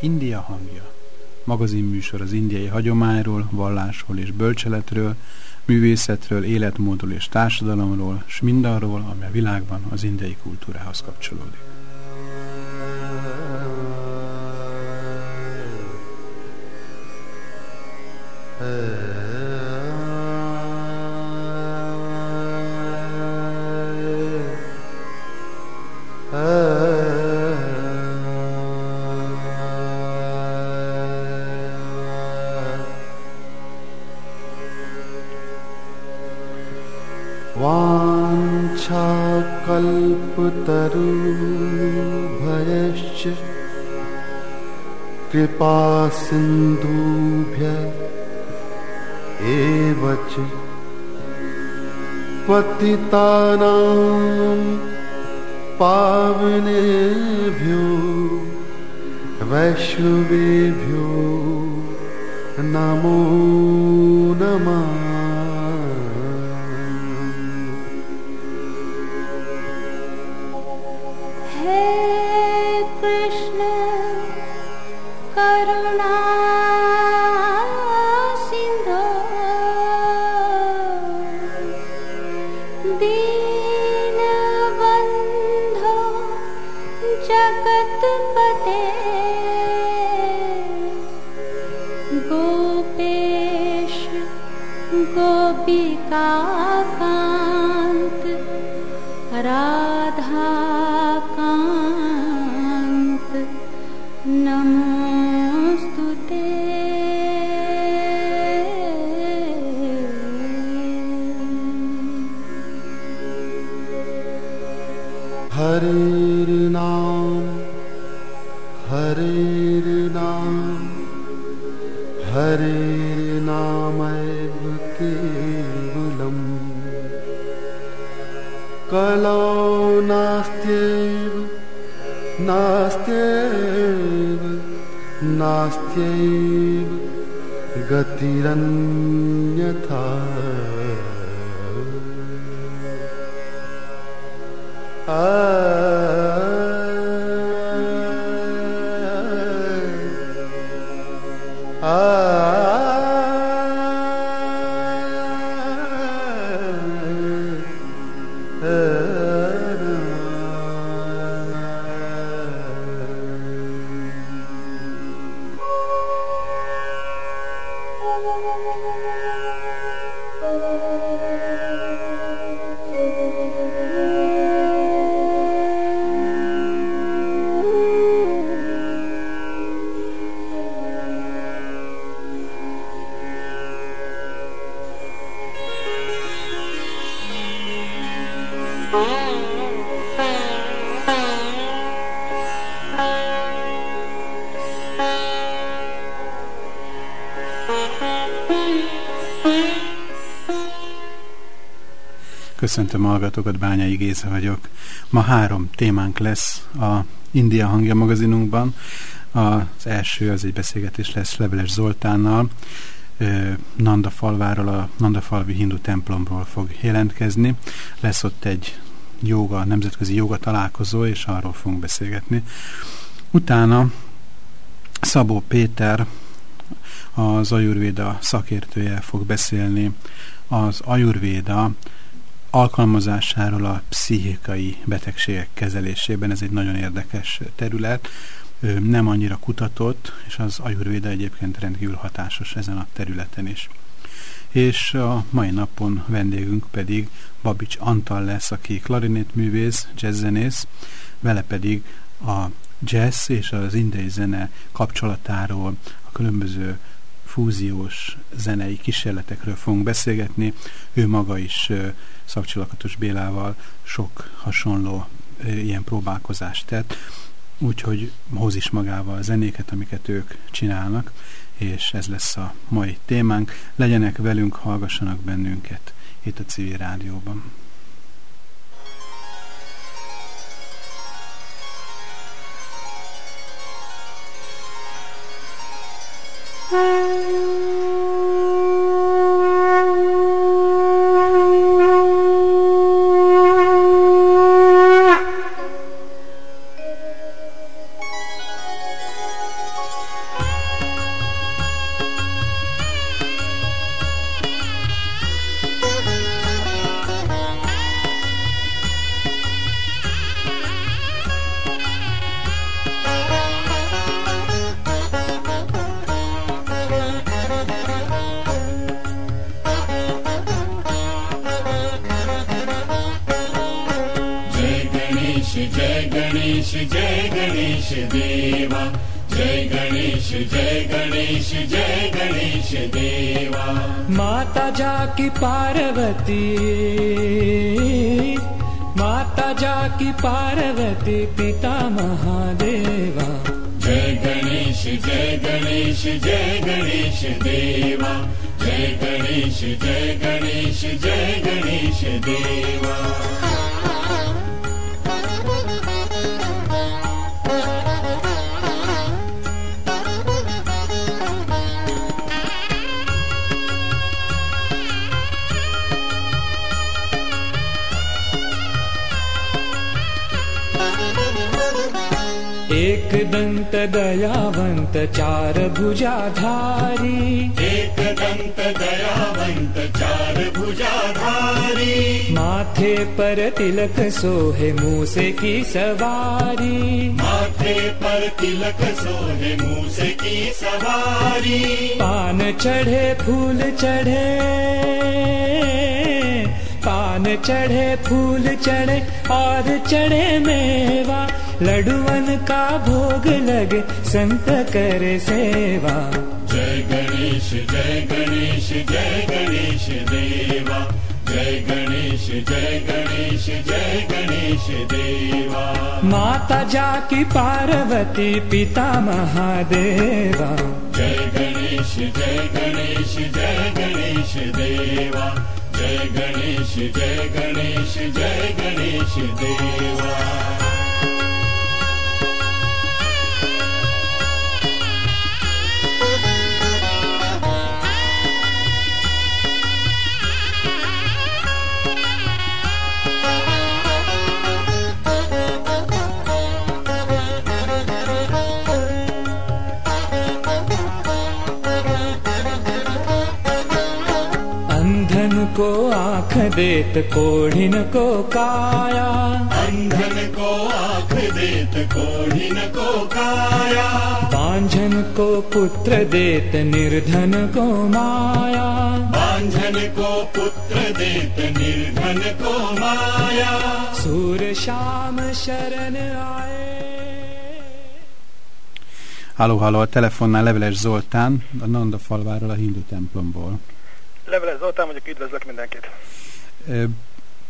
India hangja. Magazinműsor az indiai hagyományról, vallásról és bölcseletről, művészetről, életmódról és társadalomról, s mindarról, ami a világban az indiai kultúrához kapcsolódik. no Köszöntöm hallgatókat, Bányai Géza vagyok. Ma három témánk lesz a India hangja magazinunkban. Az első az egy beszélgetés lesz Leveles Zoltánnal, Nanda falváról, a Nanda falvi hindu templomról fog jelentkezni. Lesz ott egy joga, nemzetközi joga találkozó, és arról fogunk beszélgetni. Utána Szabó Péter, az Ajurvéda szakértője fog beszélni az Ajurvéda alkalmazásáról a pszichikai betegségek kezelésében. Ez egy nagyon érdekes terület, nem annyira kutatott, és az ajurvéda egyébként rendkívül hatásos ezen a területen is. És a mai napon vendégünk pedig Babics Antal lesz, aki klarinét művész, jazzzenész, vele pedig a jazz és az indiai zene kapcsolatáról, a különböző fúziós zenei kísérletekről fogunk beszélgetni. Ő maga is Szakcsilakatos Bélával sok hasonló ilyen próbálkozást tett, úgyhogy hoz is magával a zenéket, amiket ők csinálnak, és ez lesz a mai témánk. Legyenek velünk, hallgassanak bennünket itt a civil rádióban. Ganesh देवा। जय गणेश जय गणेश जय गणेश देवा। माता जाकी पार्वती। माता जाकी पार्वती पिता महादेवा। जय गणेश जय गणेश जय गणेश देवा। जय गणेश जय गणेश जय गणेश देवा दंत दयावंत चार भुजाधारी एक दंत दयावंत चार भुजाधारी माथे पर तिलक सोहे मूसे की सवारी। माथे पर तिलक सोहे मूसे की सवारी। पान चढ़े फूल चढ़े। पान चढ़े फूल चढ़े और चढ़े मेवा। लडुअन का भोग लगे संत करे सेवा। जय गणेश जय गणेश जय गणेश देवा। जय गणेश जय गणेश जय गणेश देवा। माता जाकी पार्वती पिता महादेवा। जय गणेश जय गणेश जय गणेश देवा। जय गणेश जय गणेश जय गणेश देवा आंख देत कोढ़िन को काया अंधन को आंख देत कोढ़िन को काया बांझन को पुत्र देत निर्धन को माया बांझन को पुत्र देत निर्धन को माया सूर शाम शरण आए Halló, halló, a telefonnál Leveles Zoltán, a Nanda falváról, a hindu templomból. Leveles Zoltán vagyok, üdvözlök mindenkit.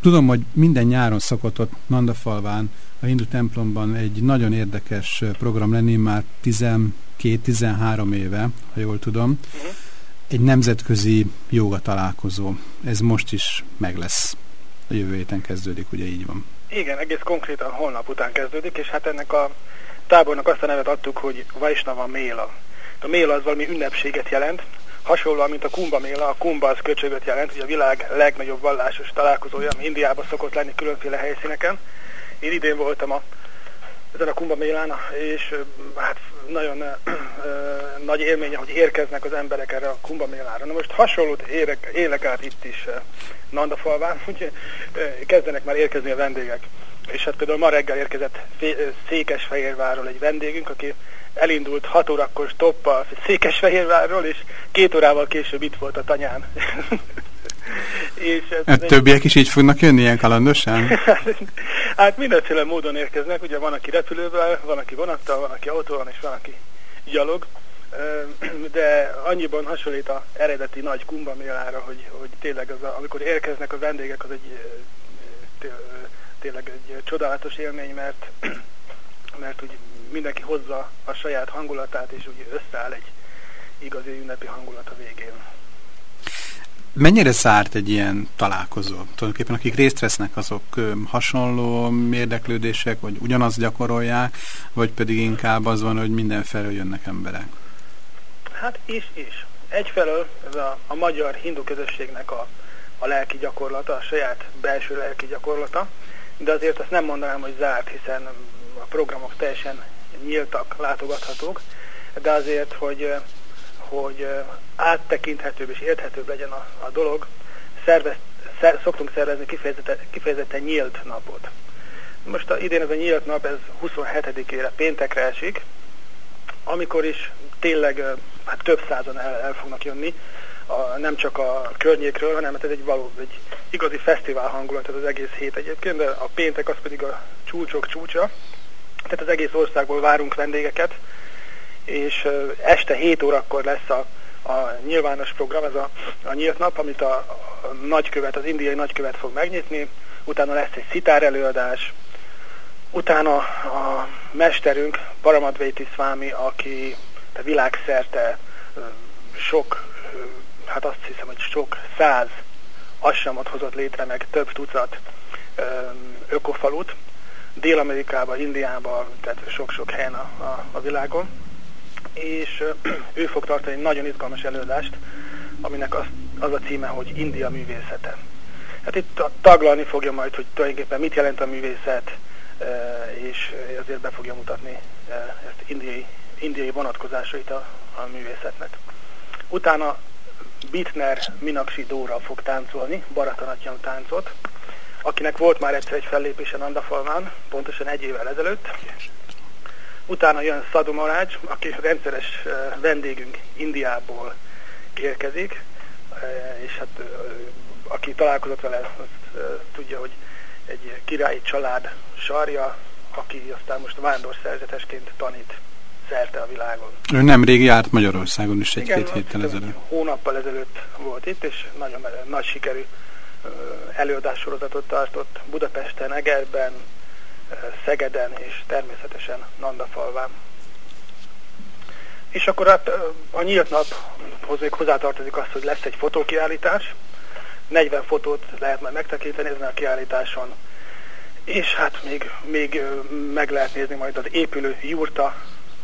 Tudom, hogy minden nyáron szokott ott Nandafalván, a hindu templomban egy nagyon érdekes program lenni, már 12-13 éve, ha jól tudom. Uh-huh. Egy nemzetközi joga találkozó. Ez most is meg lesz. A jövő héten kezdődik, ugye így van. Igen, egész konkrétan holnap után kezdődik, és hát ennek a tábornak azt a nevet adtuk, hogy Vaisnava Méla. A Méla az valami ünnepséget jelent, hasonlóan, mint a Kumba Méla, a Kumba az köcsögöt jelent, hogy a világ legnagyobb vallásos találkozója, ami Indiában szokott lenni különféle helyszíneken. Én idén voltam a, ezen a Kumba Mélán, és hát nagyon nagy élménye, hogy érkeznek az emberek erre a Kumba Mélára. Na most hasonlót érek, élek át itt is Nandafalván, úgyhogy kezdenek már érkezni a vendégek. És hát például ma reggel érkezett Székesfehérvárról egy vendégünk, aki elindult 6 órakor stoppal Székesfehérvárról, és két órával később itt volt a tanyán. és ez Hát egy- többiek is így fognak jönni ilyen kalandosan? hát mindenféle módon érkeznek, ugye van, aki repülővel, van, aki vonattal, van, aki autóval, és van, aki gyalog. De annyiban hasonlít a eredeti nagy kumbamélára, hogy, hogy tényleg az a, amikor érkeznek a vendégek, az egy tényleg egy csodálatos élmény, mert, mert úgy mindenki hozza a saját hangulatát, és úgy összeáll egy igazi ünnepi hangulat a végén. Mennyire szárt egy ilyen találkozó? Tulajdonképpen akik részt vesznek, azok hasonló érdeklődések, vagy ugyanazt gyakorolják, vagy pedig inkább az van, hogy mindenfelől jönnek emberek? Hát is, is. Egyfelől ez a, a magyar hindu közösségnek a, a lelki gyakorlata, a saját belső lelki gyakorlata, de azért azt nem mondanám, hogy zárt, hiszen a programok teljesen nyíltak, látogathatók, de azért, hogy, hogy áttekinthetőbb és érthetőbb legyen a, a dolog, szervez, szer, szoktunk szervezni kifejezetten, kifejezetten nyílt napot. Most a, idén ez a nyílt nap, ez 27-ére péntekre esik, amikor is tényleg hát több százan el, el fognak jönni, a, nem csak a környékről, hanem hát ez egy való, egy igazi fesztivál hangulat ez az egész hét egyébként, de a péntek az pedig a csúcsok csúcsa, Tehát az egész országból várunk vendégeket, és este 7 órakor lesz a, a nyilvános program, ez a, a nyílt nap, amit a, a nagykövet, az indiai nagykövet fog megnyitni, utána lesz egy szitár előadás, utána a mesterünk, Paramadvaiti Swami, aki világszerte sok, hát azt hiszem, hogy sok száz assamot hozott létre, meg több tucat ökofalut, Dél-Amerikában, Indiában, tehát sok-sok helyen a, a, a világon, és ő fog tartani egy nagyon izgalmas előadást, aminek az, az a címe, hogy India művészete. Hát itt taglalni fogja majd, hogy tulajdonképpen mit jelent a művészet, és azért be fogja mutatni ezt indiai, indiai vonatkozásait a, a művészetnek. Utána Bitner Minaksi Dóra fog táncolni, Baratanatyan táncot, akinek volt már egyszer egy fellépése Nandafalmán, pontosan egy évvel ezelőtt. Utána jön Sadhu Marács, aki rendszeres vendégünk Indiából érkezik, és hát aki találkozott vele, azt tudja, hogy egy királyi család sarja, aki aztán most vándorszerzetesként tanít szerte a világon. Ő nem régi járt Magyarországon is egy-két héttel ezelőtt. Hónappal ezelőtt volt itt, és nagyon nagy sikerű előadássorozatot tartott Budapesten, Egerben, Szegeden és természetesen Nandafalván. És akkor hát a nyílt naphoz még hozzátartozik az, hogy lesz egy fotókiállítás. 40 fotót lehet majd megtekinteni ezen a kiállításon. És hát még, még meg lehet nézni majd az épülő jurta,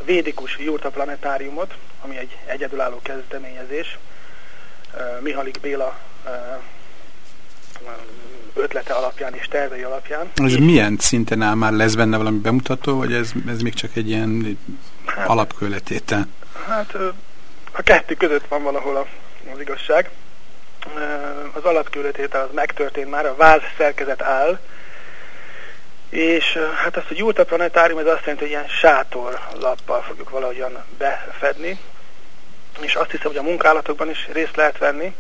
védikus jurta planetáriumot, ami egy egyedülálló kezdeményezés. Mihalik Béla ötlete alapján és tervei alapján. Ez és milyen szinten áll már? Lesz benne valami bemutató, vagy ez, ez még csak egy ilyen hát, alapkőletétel? Hát a kettő között van valahol a, az igazság. Az alapkőletétel az megtörtént már, a váz szerkezet áll, és hát azt, hogy Júlta Planetárium, ez azt jelenti, hogy ilyen sátor lappal fogjuk valahogyan befedni, és azt hiszem, hogy a munkálatokban is részt lehet venni,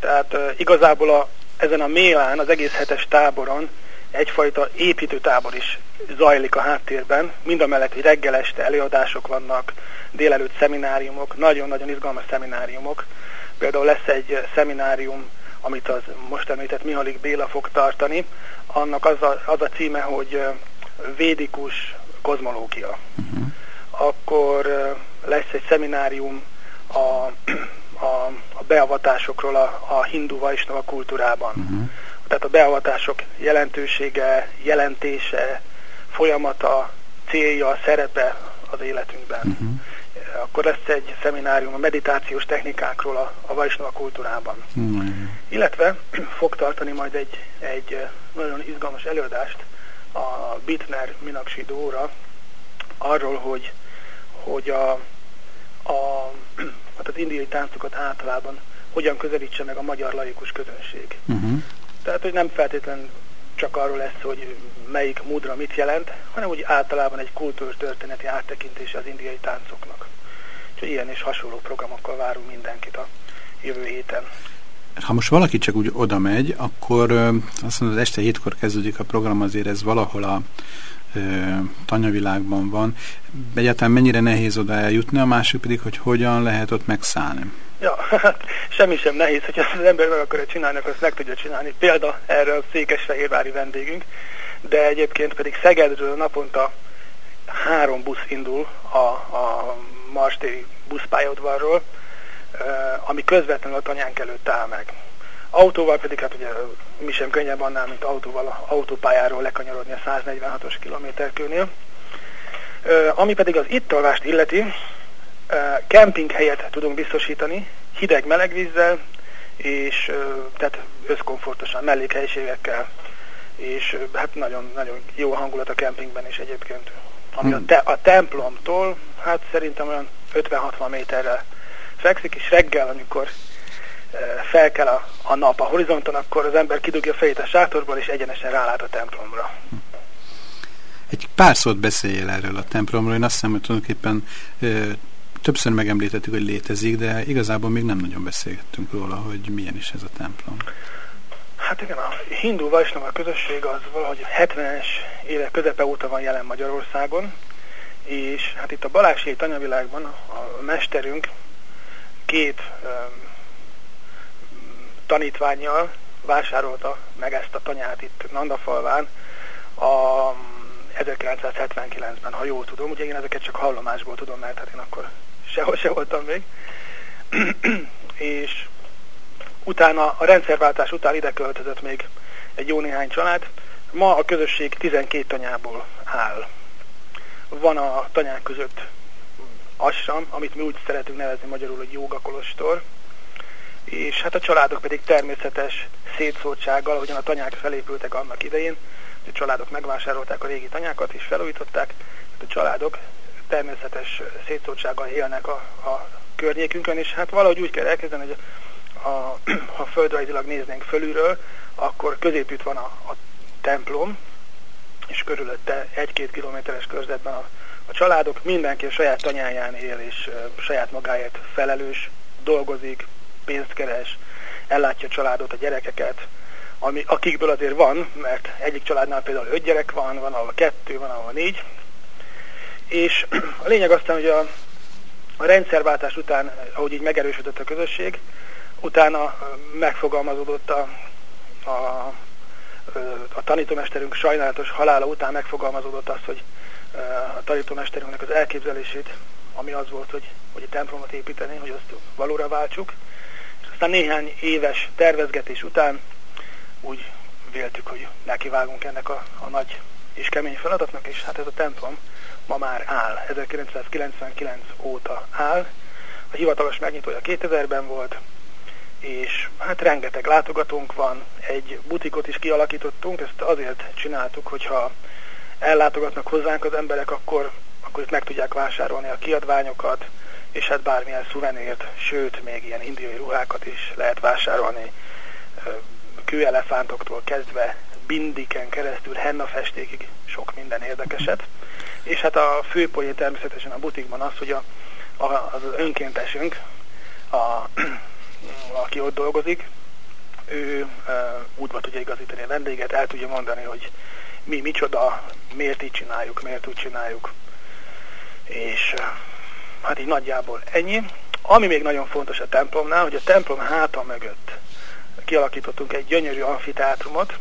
tehát igazából a ezen a Mélán, az egész hetes táboron egyfajta építőtábor is zajlik a háttérben, mind a mellett, hogy reggel este előadások vannak, délelőtt szemináriumok, nagyon-nagyon izgalmas szemináriumok. Például lesz egy szeminárium, amit az most említett Mihalik Béla fog tartani, annak az a, az a címe, hogy védikus kozmológia. Uh-huh. Akkor lesz egy szeminárium a a, a beavatásokról a, a hindu vajsnava kultúrában. Uh-huh. Tehát a beavatások jelentősége, jelentése, folyamata, célja, szerepe az életünkben. Uh-huh. Akkor lesz egy szeminárium a meditációs technikákról a, a vajsnava kultúrában. Uh-huh. Illetve fog tartani majd egy, egy nagyon izgalmas előadást a Bitner Minaksi Dóra arról, hogy, hogy a, a hát az indiai táncokat általában hogyan közelítse meg a magyar laikus közönség. Uh-huh. Tehát, hogy nem feltétlenül csak arról lesz, hogy melyik mudra mit jelent, hanem úgy általában egy kultúrtörténeti áttekintése az indiai táncoknak. Úgyhogy ilyen és hasonló programokkal várunk mindenkit a jövő héten. Ha most valaki csak úgy oda megy, akkor azt mondod, este hétkor kezdődik a program, azért ez valahol a tanyavilágban van. Egyáltalán mennyire nehéz oda eljutni, a másik pedig, hogy hogyan lehet ott megszállni. Ja, hát semmi sem nehéz, hogy az ember meg akarja csinálni, akkor azt meg tudja csinálni. Példa erre a székesfehérvári vendégünk, de egyébként pedig Szegedről naponta három busz indul a, a Marstéri buszpályaudvarról, ami közvetlenül a tanyánk előtt áll meg. Autóval pedig hát ugye mi sem könnyebb annál, mint autóval, autópályáról lekanyarodni a 146-os kilométerkőnél. Ami pedig az ittalvást illeti, kemping helyet tudunk biztosítani, hideg-meleg vízzel, és tehát összkomfortosan, mellékhelyiségekkel, és hát nagyon, nagyon jó a hangulat a kempingben is egyébként. Ami a, te, a templomtól, hát szerintem olyan 50-60 méterre fekszik, és reggel, amikor felkel a, a nap a horizonton, akkor az ember kidugja a fejét a sátorból, és egyenesen rálát a templomra. Egy pár szót beszéljél erről a templomról. Én azt hiszem, hogy tulajdonképpen ö, többször megemlítettük, hogy létezik, de igazából még nem nagyon beszélgettünk róla, hogy milyen is ez a templom. Hát igen, a hindu Vajsnava közösség az valahogy 70-es évek közepe óta van jelen Magyarországon, és hát itt a Balázsi tanyavilágban a mesterünk két um, tanítványjal vásárolta meg ezt a tanyát itt Nandafalván a 1979-ben, ha jól tudom. Ugye én ezeket csak hallomásból tudom, mert hát én akkor sehol se voltam még. és utána, a rendszerváltás után ide költözött még egy jó néhány család. Ma a közösség 12 tanyából áll. Van a tanyák között assam, amit mi úgy szeretünk nevezni magyarul, hogy jogakolostor, és hát a családok pedig természetes szétszórtsággal, ahogyan a tanyák felépültek annak idején, a családok megvásárolták a régi tanyákat és felújították, hát a családok természetes szétszórtsággal élnek a, a környékünkön, és hát valahogy úgy kell elkezdeni, hogy a, a, ha földrajzilag néznénk fölülről, akkor középütt van a, a templom, és körülötte egy-két kilométeres körzetben a, a családok, mindenki a saját tanyáján él, és uh, saját magáért felelős, dolgozik, pénzt keres, ellátja a családot, a gyerekeket, ami, akikből azért van, mert egyik családnál például öt gyerek van, van ahol kettő, van ahol négy, és a lényeg aztán, hogy a, a rendszerváltás után, ahogy így megerősödött a közösség, utána megfogalmazódott a, a, a tanítómesterünk sajnálatos halála után megfogalmazódott az, hogy a tanítómesterünknek az elképzelését, ami az volt, hogy, hogy a templomot építeni, hogy azt valóra váltsuk. És aztán néhány éves tervezgetés után úgy véltük, hogy nekivágunk ennek a, a nagy és kemény feladatnak, és hát ez a templom ma már áll. 1999 óta áll. A hivatalos megnyitója 2000-ben volt, és hát rengeteg látogatónk van, egy butikot is kialakítottunk, ezt azért csináltuk, hogyha ellátogatnak hozzánk az emberek, akkor, akkor itt meg tudják vásárolni a kiadványokat, és hát bármilyen szuvenért, sőt, még ilyen indiai ruhákat is lehet vásárolni, kőelefántoktól kezdve bindiken keresztül hennafestékig sok minden érdekeset. És hát a főpoén természetesen a butikban az, hogy a, a, az önkéntesünk, a aki ott dolgozik, ő uh, útba tudja igazítani a vendéget, el tudja mondani, hogy mi micsoda, miért így csináljuk, miért úgy csináljuk. És hát így nagyjából ennyi. Ami még nagyon fontos a templomnál, hogy a templom háta mögött kialakítottunk egy gyönyörű amfiteátrumot,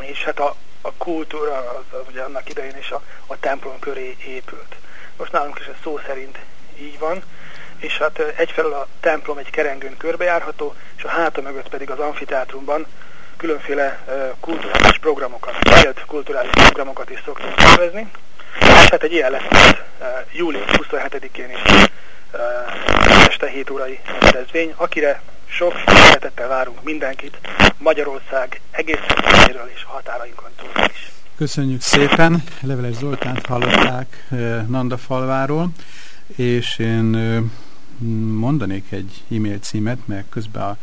és hát a, a kultúra az, az ugye annak idején is a, a templom köré épült. Most nálunk is ez szó szerint így van, és hát egyfelől a templom egy kerengőn körbejárható, és a háta mögött pedig az amfiteátrumban különféle kulturális programokat, nyílt kulturális programokat is szoktunk szervezni. És hát egy ilyen lesz július 27-én is este 7 órai rendezvény, akire sok szeretettel várunk mindenkit Magyarország egész részéről és határainkon túl is. Köszönjük szépen! Leveles Zoltánt hallották Nanda falváról, és én mondanék egy e-mail címet, mert közben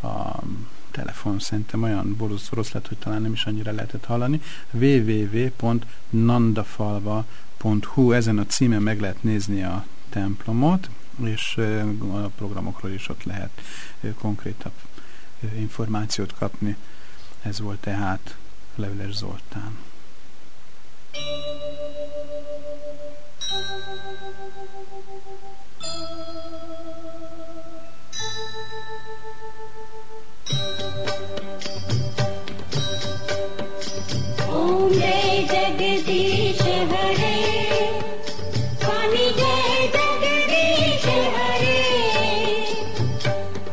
a, a telefon szerintem olyan borosz lett, hogy talán nem is annyira lehetett hallani. www.nandafalva.hu ezen a címen meg lehet nézni a templomot, és a programokról is ott lehet konkrétabb információt kapni. Ez volt tehát Leveles Zoltán. Jagdish हरे स्वामी जय जगदीश हरे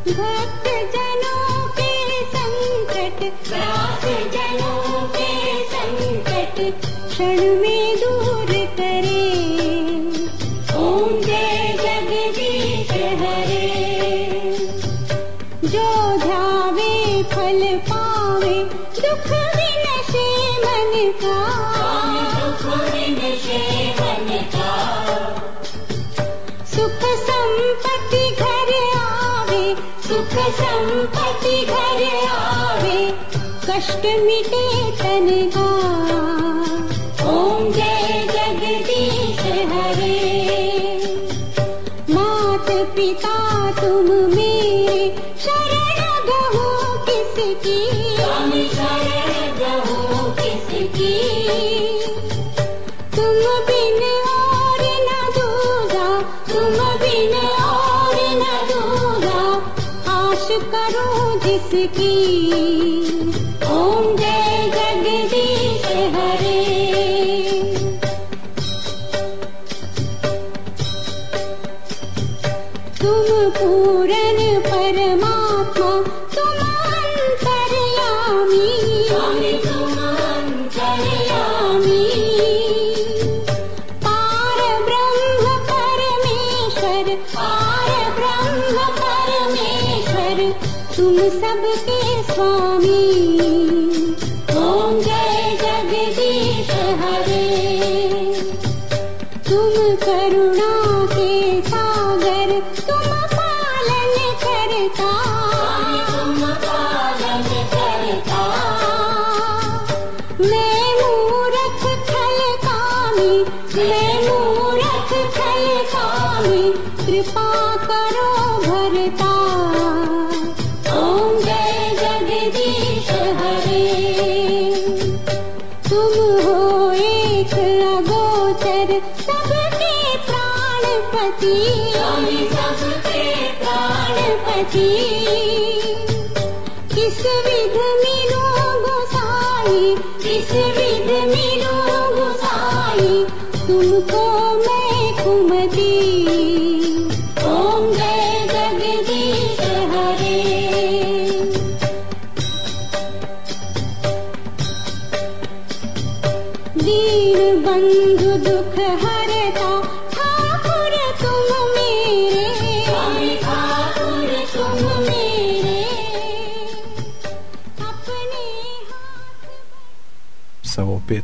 भक्त जनों के दास जनों के संकट क्षण में कष्ट मिटे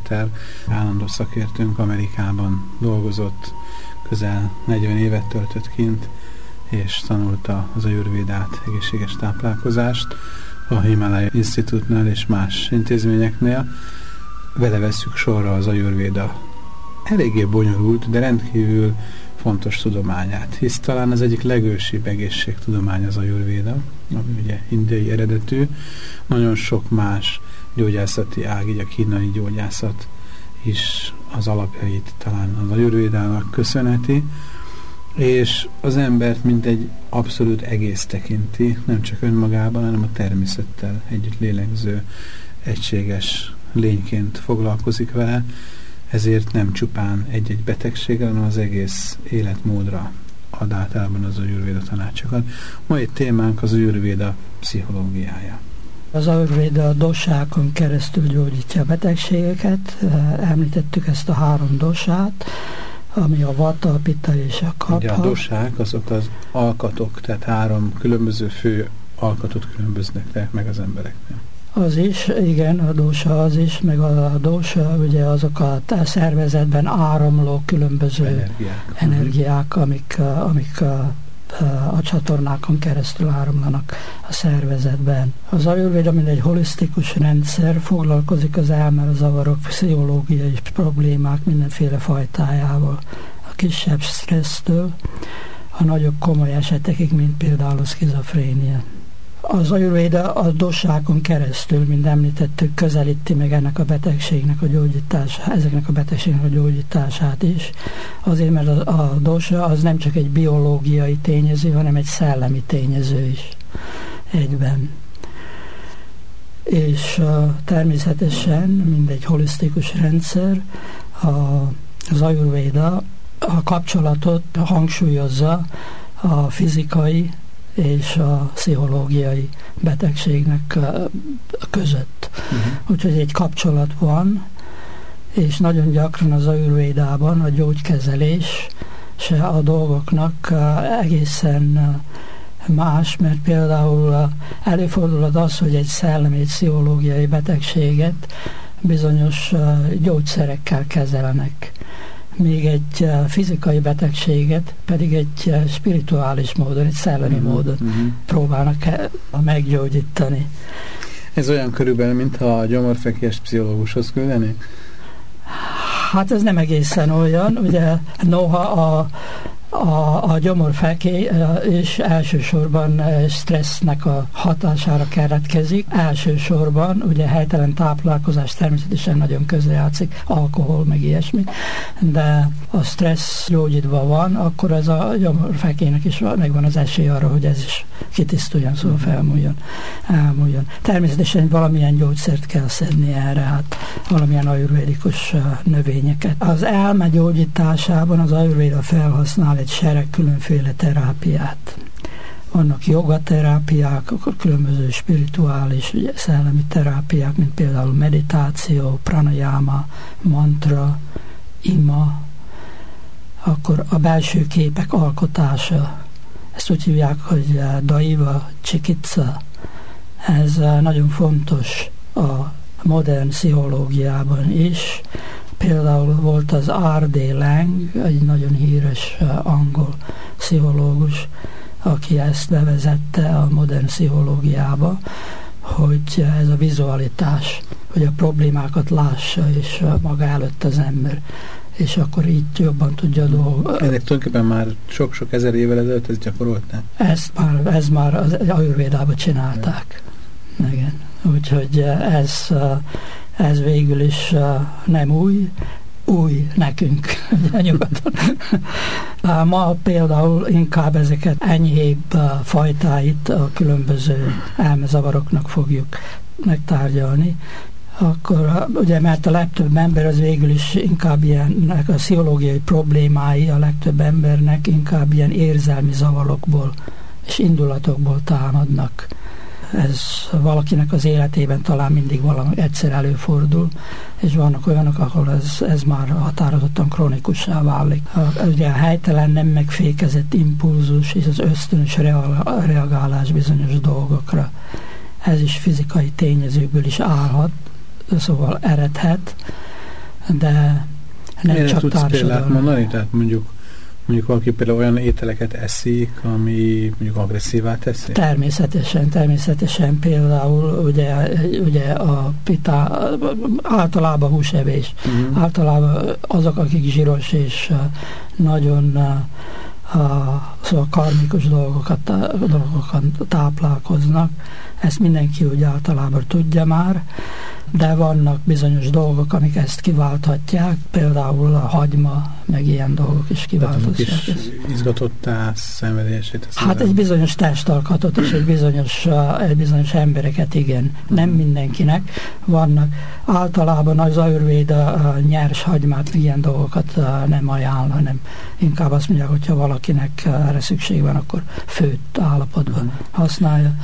Péter, állandó szakértőnk Amerikában dolgozott, közel 40 évet töltött kint, és tanulta az ajurvédát, egészséges táplálkozást a Himalaya Institute-nál és más intézményeknél. Vele vesszük sorra az ajurvéda eléggé bonyolult, de rendkívül fontos tudományát, hisz talán az egyik legősibb egészségtudomány az ajurvéda, ami ugye indiai eredetű, nagyon sok más gyógyászati ág, így a kínai gyógyászat is az alapjait talán az ajurvédának köszönheti, és az embert mint egy abszolút egész tekinti, nem csak önmagában, hanem a természettel együtt lélegző egységes lényként foglalkozik vele, ezért nem csupán egy-egy betegséggel, hanem az egész életmódra ad általában az ajurvéda tanácsokat. Mai témánk az ajurvéda pszichológiája. Az ajurvéda a dossákon keresztül gyógyítja a betegségeket. Említettük ezt a három dossát, ami a vata, a pitta és a kapha. Ugye a dosák azok az alkatok, tehát három különböző fő alkatot különböznek meg az embereknél. Az is, igen, a dósa az is, meg a dósa, ugye azok a szervezetben áramló különböző energiák, energiák amik, amik a, a csatornákon keresztül áramlanak a szervezetben. Az ajurvéda, mint egy holisztikus rendszer, foglalkozik az elmezavarok, pszichológiai problémák mindenféle fajtájával. A kisebb stressztől a nagyobb komoly esetekig, mint például a szkizofrénia az ajurvéda a dossákon keresztül, mint említettük, közelíti meg ennek a betegségnek a gyógyítását, ezeknek a betegségnek a gyógyítását is. Azért, mert a, a dosa az nem csak egy biológiai tényező, hanem egy szellemi tényező is egyben. És uh, természetesen, mint egy holisztikus rendszer, a, az ajurvéda a kapcsolatot hangsúlyozza a fizikai és a pszichológiai betegségnek között. Uh-huh. Úgyhogy egy kapcsolat van, és nagyon gyakran az ajurvédában a gyógykezelés se a dolgoknak egészen más, mert például előfordulhat az, hogy egy szellemi, egy pszichológiai betegséget bizonyos gyógyszerekkel kezelnek még egy eh, fizikai betegséget pedig egy eh, spirituális módon, egy szellemi uh-huh, módon uh-huh. próbálnak meggyógyítani. Ez olyan körülbelül, mintha a gyomorfekés pszichológushoz küldeni? Hát ez nem egészen olyan, ugye noha a a, a gyomorfeké és elsősorban stressznek a hatására keretkezik. Elsősorban ugye helytelen táplálkozás természetesen nagyon közrejátszik, alkohol, meg ilyesmi, de a stressz gyógyítva van, akkor ez a gyomorfekének is megvan az esély arra, hogy ez is kitisztuljon, szóval felmúljon, elmúljon. Természetesen valamilyen gyógyszert kell szedni erre, hát valamilyen ajurvédikus növényeket. Az elme gyógyításában az ajurvéda felhasznál egy sereg különféle terápiát. Vannak jogaterápiák, akkor különböző spirituális, ugye, szellemi terápiák, mint például meditáció, pranayama, mantra, ima, akkor a belső képek alkotása, ezt úgy hívják, hogy daiva csikitsa, ez nagyon fontos a modern pszichológiában is, Például volt az R.D. Lang, egy nagyon híres uh, angol pszichológus, aki ezt bevezette a modern pszichológiába, hogy ez a vizualitás, hogy a problémákat lássa, és uh, maga előtt az ember és akkor így jobban tudja dolgozni. Ezek tulajdonképpen már sok-sok ezer évvel ezelőtt ezt gyakorolták? Ezt már, ez már az Ajurvédában csinálták. Igen. Úgyhogy uh, ez ez végül is nem új, új nekünk a nyugaton. Ma például inkább ezeket enyhébb fajtáit a különböző elmezavaroknak fogjuk megtárgyalni, akkor ugye mert a legtöbb ember az végül is inkább ilyen a pszichológiai problémái a legtöbb embernek inkább ilyen érzelmi zavarokból és indulatokból támadnak ez valakinek az életében talán mindig valami egyszer előfordul, és vannak olyanok, ahol ez, ez már határozottan kronikussá válik. Ugye a helytelen nem megfékezett impulzus és az ösztönös reagálás bizonyos dolgokra, ez is fizikai tényezőből is állhat, szóval eredhet, de nem Miért csak tudsz példát mondani? Tehát mondjuk Mondjuk valaki például olyan ételeket eszik, ami mondjuk agresszívá teszi? Természetesen, természetesen például ugye, ugye a pita általában húsevés. Uh-huh. Általában azok, akik zsíros és nagyon a, szóval karmikus dolgokat, dolgokat táplálkoznak. Ezt mindenki úgy általában tudja már de vannak bizonyos dolgok, amik ezt kiválthatják, például a hagyma, meg ilyen dolgok is kiválthatják. is izgatottá szenvedését. Hát egy bizonyos testalkatot és egy bizonyos, egy bizonyos embereket, igen. Nem mindenkinek vannak. Általában az a nyers hagymát, ilyen dolgokat nem ajánl, hanem inkább azt mondják, hogyha valakinek erre szükség van, akkor főtt állapotban használja.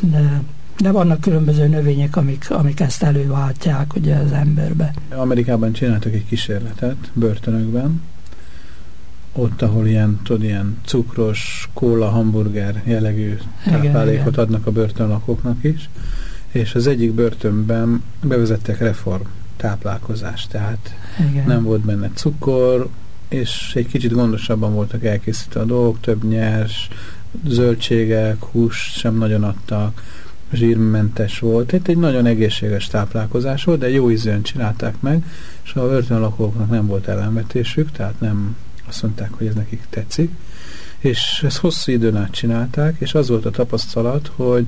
De de vannak különböző növények, amik, amik ezt előváltják ugye az emberbe. Amerikában csináltak egy kísérletet börtönökben, ott, ahol ilyen, tudod, ilyen cukros, kóla, hamburger jellegű táplálékot igen. adnak a börtönlakóknak is, és az egyik börtönben bevezettek reform táplálkozást, tehát igen. nem volt benne cukor, és egy kicsit gondosabban voltak elkészítve a dolgok, több nyers, zöldségek, hús sem nagyon adtak, zsírmentes volt. Itt egy nagyon egészséges táplálkozás volt, de jó ízűen csinálták meg, és a börtönlakóknak nem volt ellenvetésük, tehát nem azt mondták, hogy ez nekik tetszik. És ezt hosszú időn át csinálták, és az volt a tapasztalat, hogy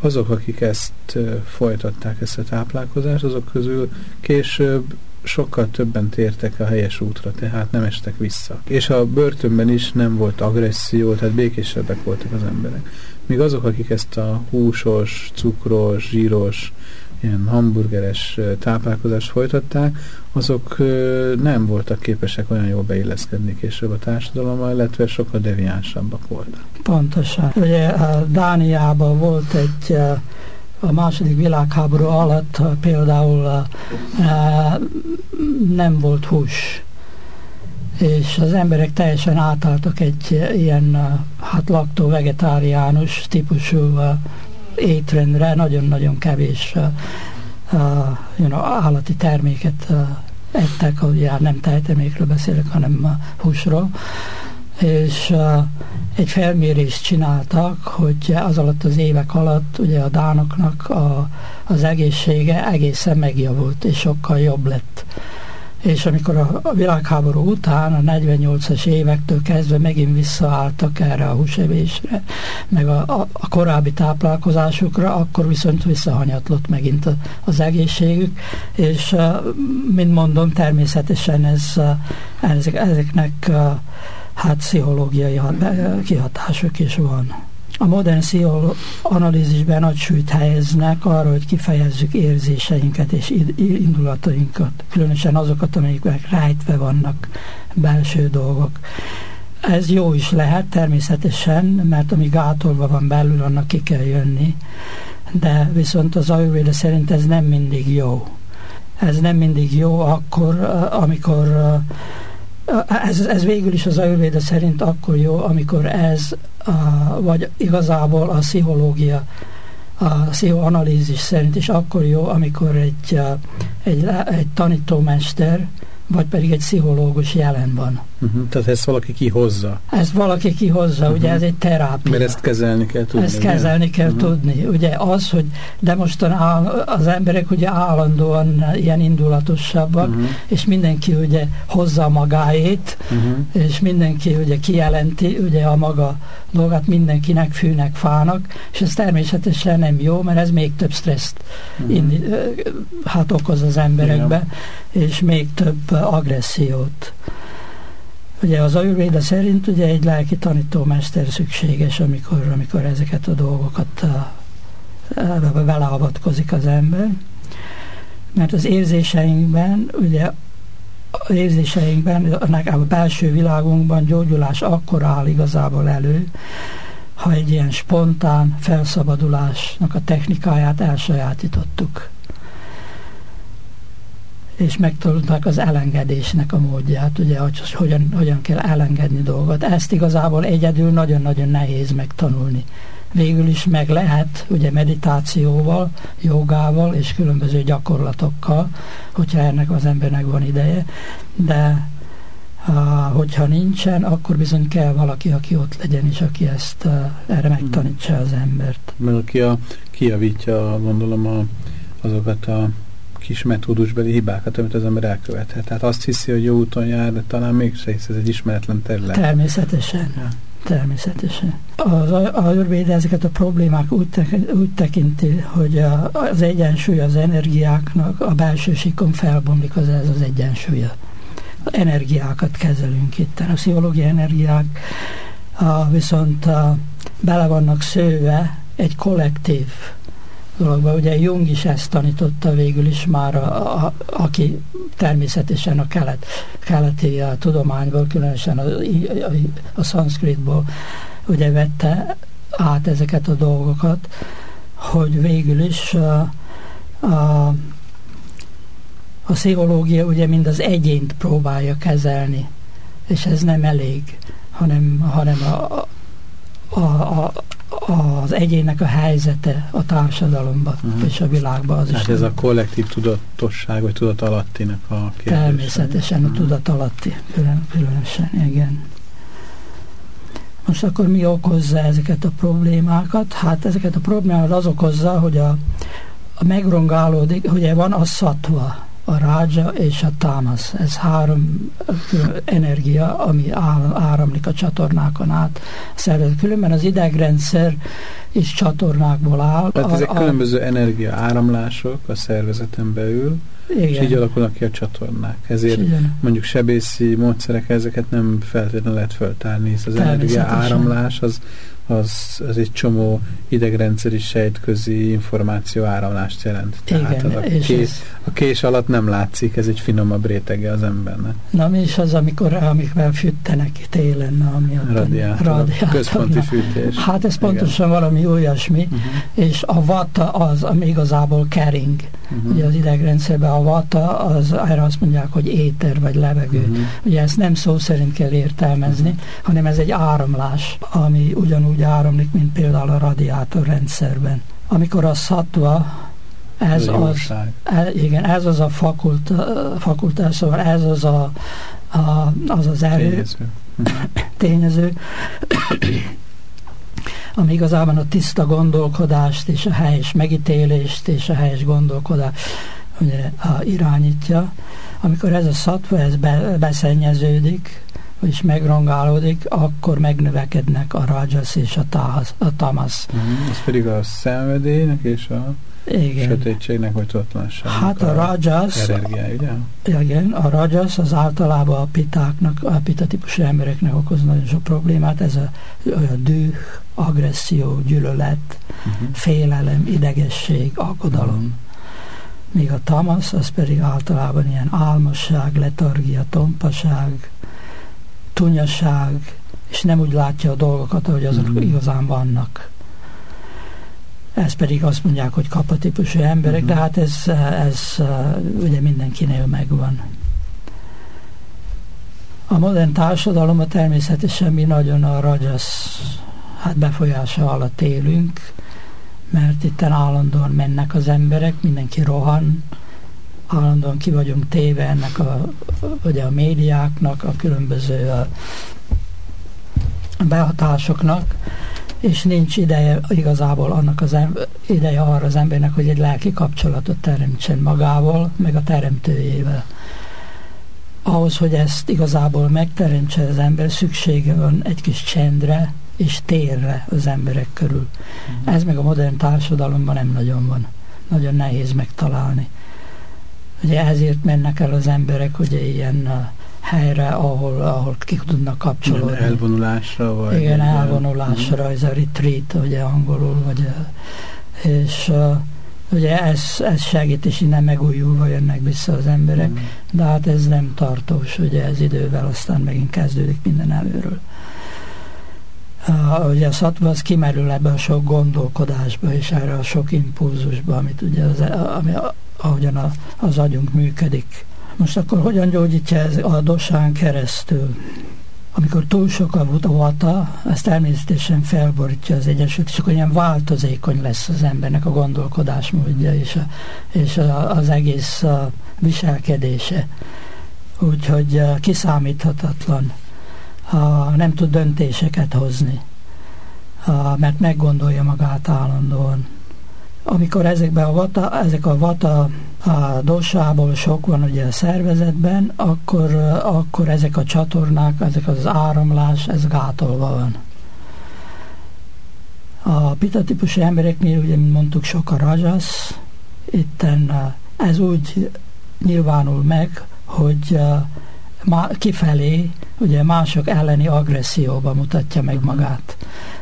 azok, akik ezt folytatták, ezt a táplálkozást, azok közül később sokkal többen tértek a helyes útra, tehát nem estek vissza. És a börtönben is nem volt agresszió, tehát békésebbek voltak az emberek. Míg azok, akik ezt a húsos, cukros, zsíros, ilyen hamburgeres táplálkozást folytatták, azok nem voltak képesek olyan jól beilleszkedni később a társadalommal, illetve sokkal deviánsabbak voltak. Pontosan. Ugye Dániában volt egy a második világháború alatt például nem volt hús és az emberek teljesen átálltak egy ilyen hát laktó vegetáriánus típusú étrendre, nagyon-nagyon kevés you know, állati terméket ettek, ugye nem tejtermékről beszélek, hanem húsról, és egy felmérést csináltak, hogy az alatt az évek alatt ugye a dánoknak a, az egészsége egészen megjavult, és sokkal jobb lett és amikor a világháború után, a 48-as évektől kezdve megint visszaálltak erre a húsevésre, meg a, a, a korábbi táplálkozásukra, akkor viszont visszahanyatlott megint az egészségük, és mint mondom, természetesen ez, ezek, ezeknek hát pszichológiai kihatások is van. A modern analízisben nagy súlyt helyeznek arra, hogy kifejezzük érzéseinket és indulatainkat, különösen azokat, amelyek rájtve vannak belső dolgok. Ez jó is lehet természetesen, mert ami gátolva van belül, annak ki kell jönni, de viszont az Ayurveda szerint ez nem mindig jó. Ez nem mindig jó akkor, amikor ez, ez végül is az Ayurveda szerint akkor jó, amikor ez, a, vagy igazából a pszichológia, a pszichoanalízis szerint is akkor jó, amikor egy, egy, egy tanítómester vagy pedig egy pszichológus jelen van. Uh-huh. Tehát ezt valaki kihozza. Ezt valaki kihozza, uh-huh. ugye ez egy terápia. Mert ezt kezelni kell tudni. Ezt kezelni kell uh-huh. tudni. Ugye az, hogy de mostan áll, az emberek ugye állandóan ilyen indulatosabbak, uh-huh. és mindenki ugye hozza magáét, uh-huh. és mindenki ugye kijelenti ugye a maga dolgát mindenkinek, fűnek, fának, és ez természetesen nem jó, mert ez még több stresszt uh-huh. indi, hát okoz az emberekbe, Igen. és még több agressziót. Ugye az Ayurveda szerint ugye egy lelki tanítómester szükséges, amikor, amikor ezeket a dolgokat beleavatkozik az ember. Mert az érzéseinkben, ugye az érzéseinkben, a belső világunkban gyógyulás akkor áll igazából elő, ha egy ilyen spontán felszabadulásnak a technikáját elsajátítottuk és megtanulták az elengedésnek a módját, ugye, hogy hogyan, hogyan kell elengedni dolgot. Ezt igazából egyedül nagyon-nagyon nehéz megtanulni. Végül is meg lehet, ugye meditációval, jogával és különböző gyakorlatokkal, hogyha ennek az embernek van ideje, de hogyha nincsen, akkor bizony kell valaki, aki ott legyen, és aki ezt erre megtanítsa az embert. Mert aki a, kiavítja, gondolom, a, azokat a kis metódusbeli hibákat, amit az ember elkövethet. Tehát azt hiszi, hogy jó úton jár, de talán mégse hisz, ez egy ismeretlen terület. Természetesen. Ja. Természetesen. Az Ayurvéda ezeket a problémák úgy, te, úgy tekinti, hogy a, az egyensúly az energiáknak a belső sikon felbomlik az ez az egyensúlya. Energiákat kezelünk itt. A pszichológiai energiák a, viszont a, bele vannak szőve egy kollektív dologba. Ugye Jung is ezt tanította végül is már, a, a, aki természetesen a kelet, keleti a tudományból, különösen a, a, a szanszkritból ugye vette át ezeket a dolgokat, hogy végül is a, a, a pszichológia ugye mind az egyént próbálja kezelni, és ez nem elég, hanem, hanem a, a, a, az egyének a helyzete a társadalomban uh-huh. és a világban. Az hát is ez a kollektív tudatosság, vagy tudatalattinak a kérdése. Természetesen uh-huh. a mhm. tudatalatti, külön, különösen, igen. Most akkor mi okozza ezeket a problémákat? Hát ezeket a problémákat az okozza, hogy a, a megrongálódik, ugye van a szatva, a rádzsa és a támasz. Ez három energia, ami áramlik a csatornákon át szervezet. Különben az idegrendszer is csatornákból áll. Tehát ezek a, különböző energia áramlások a szervezeten belül, igen. és így alakulnak ki a csatornák. Ezért Igen. mondjuk sebészi módszerek ezeket nem feltétlenül lehet föltárni, hisz az energia áramlás az az, az egy csomó idegrendszeri sejtközi információ áramlást jelent. Tehát Igen, a, kés, a kés alatt nem látszik, ez egy finomabb rétege az embernek. Na is az, amikor amikvel fűtenek télen, ami a radiátor, radiátor, központi fűtés. Hát ez pontosan Igen. valami olyasmi, uh mhm. -huh. és a vata az, ami igazából kering. Uh mhm. -huh. Ugye az idegrendszerben a vata, az erre azt mondják, hogy éter vagy levegő. Uh mhm. -huh. Ugye ezt nem szó szerint kell értelmezni, uh -huh. hanem ez egy áramlás, ami ugyanúgy úgy áramlik, mint például a radiátor rendszerben. Amikor a szatva, ez, az, e, igen, ez az a fakult, fakultás, szóval ez az a, a, az, az erő, tényező, tényező ami igazából a tiszta gondolkodást és a helyes megítélést és a helyes gondolkodást ugye, a, irányítja, Amikor ez a szatva ez be, beszennyeződik, és megrongálódik, akkor megnövekednek a rajas és a, táz, a tamas. Mm, ez pedig a szenvedélynek és a igen. sötétségnek vagy tudatlanságnak Hát a, a rajas, energiája, ugye? Igen, a rajas az általában a pitáknak, a pita típusú embereknek okoz nagyon sok problémát, ez a, a düh, agresszió, gyűlölet, uh-huh. félelem, idegesség, aggodalom. Uh-huh. Míg a tamasz, az pedig általában ilyen álmosság, letargia, tompaság, tunyaság, és nem úgy látja a dolgokat, ahogy azok uh-huh. igazán vannak. Ez pedig azt mondják, hogy kapatípusú emberek, uh-huh. de hát ez, ez ugye mindenkinél megvan. A modern társadalomban természetesen mi nagyon a rajasz hát befolyása alatt élünk, mert itt állandóan mennek az emberek, mindenki rohan, állandóan ki vagyunk téve ennek a, ugye a médiáknak, a különböző a behatásoknak, és nincs ideje igazából annak az ember, ideje arra az embernek, hogy egy lelki kapcsolatot teremtsen magával, meg a teremtőjével. Ahhoz, hogy ezt igazából megteremtse az ember, szüksége van egy kis csendre, és térre az emberek körül. Mm. Ez meg a modern társadalomban nem nagyon van. Nagyon nehéz megtalálni. Ugye ezért mennek el az emberek ugye ilyen uh, helyre, ahol, ahol ki tudnak kapcsolódni. Igen, elvonulásra? Vagy Igen, elvonulásra, ez a retreat, ugye angolul, vagy, uh, és uh, ugye ez, ez segít, és innen megújulva jönnek vissza az emberek, mm. de hát ez nem tartós, ugye ez idővel aztán megint kezdődik minden előről ugye a szatva az kimerül ebbe a sok gondolkodásba és erre a sok impulzusba, amit ugye az, ami, ahogyan a, az agyunk működik. Most akkor hogyan gyógyítja ez a dosán keresztül? Amikor túl sok a vata, ez természetesen felborítja az egyesült, és akkor ilyen változékony lesz az embernek a gondolkodásmódja és, a, és a, az egész a viselkedése. Úgyhogy kiszámíthatatlan a, nem tud döntéseket hozni, a, mert meggondolja magát állandóan. Amikor ezekben a vata, ezek a vata a dosából sok van ugye a szervezetben, akkor, akkor ezek a csatornák, ezek az áramlás, ez gátolva van. A pita típusú embereknél, ugye, mint mondtuk, sok a rajasz, itten ez úgy nyilvánul meg, hogy kifelé ugye mások elleni agresszióba mutatja meg magát.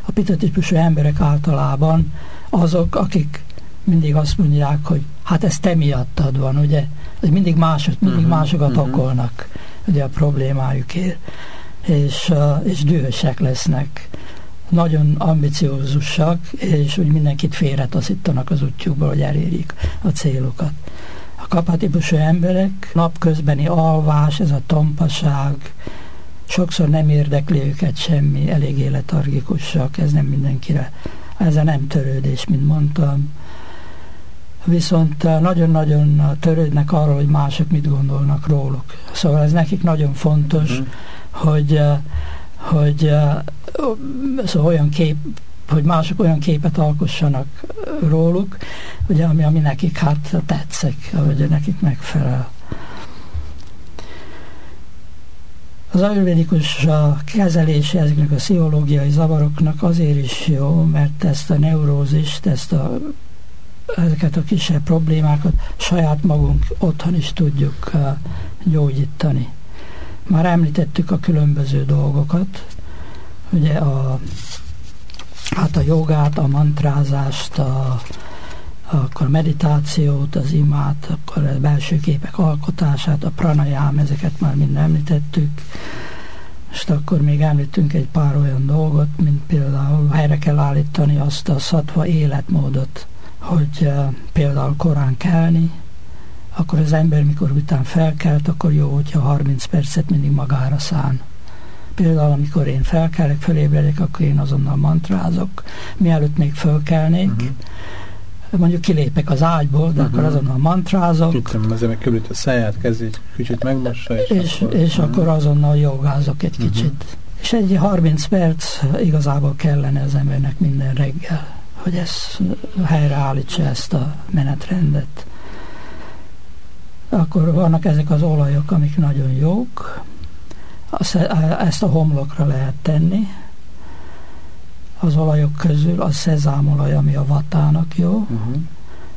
A pitatípusú emberek általában azok, akik mindig azt mondják, hogy hát ez te miattad van, ugye? Hogy mindig, mások, mindig uh-huh. másokat uh-huh. okolnak ugye a problémájukért, és, uh, és dühösek lesznek nagyon ambiciózusak, és úgy mindenkit félretaszítanak az útjukból, hogy elérjék a célokat kapatípusú emberek, napközbeni alvás, ez a tompaság, sokszor nem érdekli őket semmi, elég életargikusak, ez nem mindenkire, ez a nem törődés, mint mondtam. Viszont nagyon-nagyon törődnek arról, hogy mások mit gondolnak róluk. Szóval ez nekik nagyon fontos, mm. hogy, hogy szóval olyan kép, hogy mások olyan képet alkossanak róluk, ugye, ami, ami nekik hát tetszik, ahogy nekik megfelel. Az ayurvédikus kezelése ezeknek a pszichológiai zavaroknak azért is jó, mert ezt a neurózist, ezt a, ezeket a kisebb problémákat saját magunk otthon is tudjuk gyógyítani. Már említettük a különböző dolgokat, ugye a hát a jogát, a mantrázást, a, akkor meditációt, az imát, akkor a belső képek alkotását, a pranayám, ezeket már mind említettük. És akkor még említünk egy pár olyan dolgot, mint például helyre kell állítani azt a szatva életmódot, hogy uh, például korán kelni, akkor az ember, mikor után felkelt, akkor jó, hogyha 30 percet mindig magára szán Például, amikor én felkelek, fölébredek, akkor én azonnal mantrázok, mielőtt még fölkelnék. Uh-huh. Mondjuk kilépek az ágyból, de uh-huh. akkor azonnal mantrázok. Tudtam, azért meg körülött a száját kezdi egy kicsit megmossa, és, és, akkor, és uh-huh. akkor azonnal jogázok egy uh-huh. kicsit. És egy 30 perc igazából kellene az embernek minden reggel, hogy ez helyreállítsa ezt a menetrendet. Akkor vannak ezek az olajok, amik nagyon jók. Ezt a homlokra lehet tenni. Az olajok közül a szezámolaj, ami a vatának jó. Uh-huh.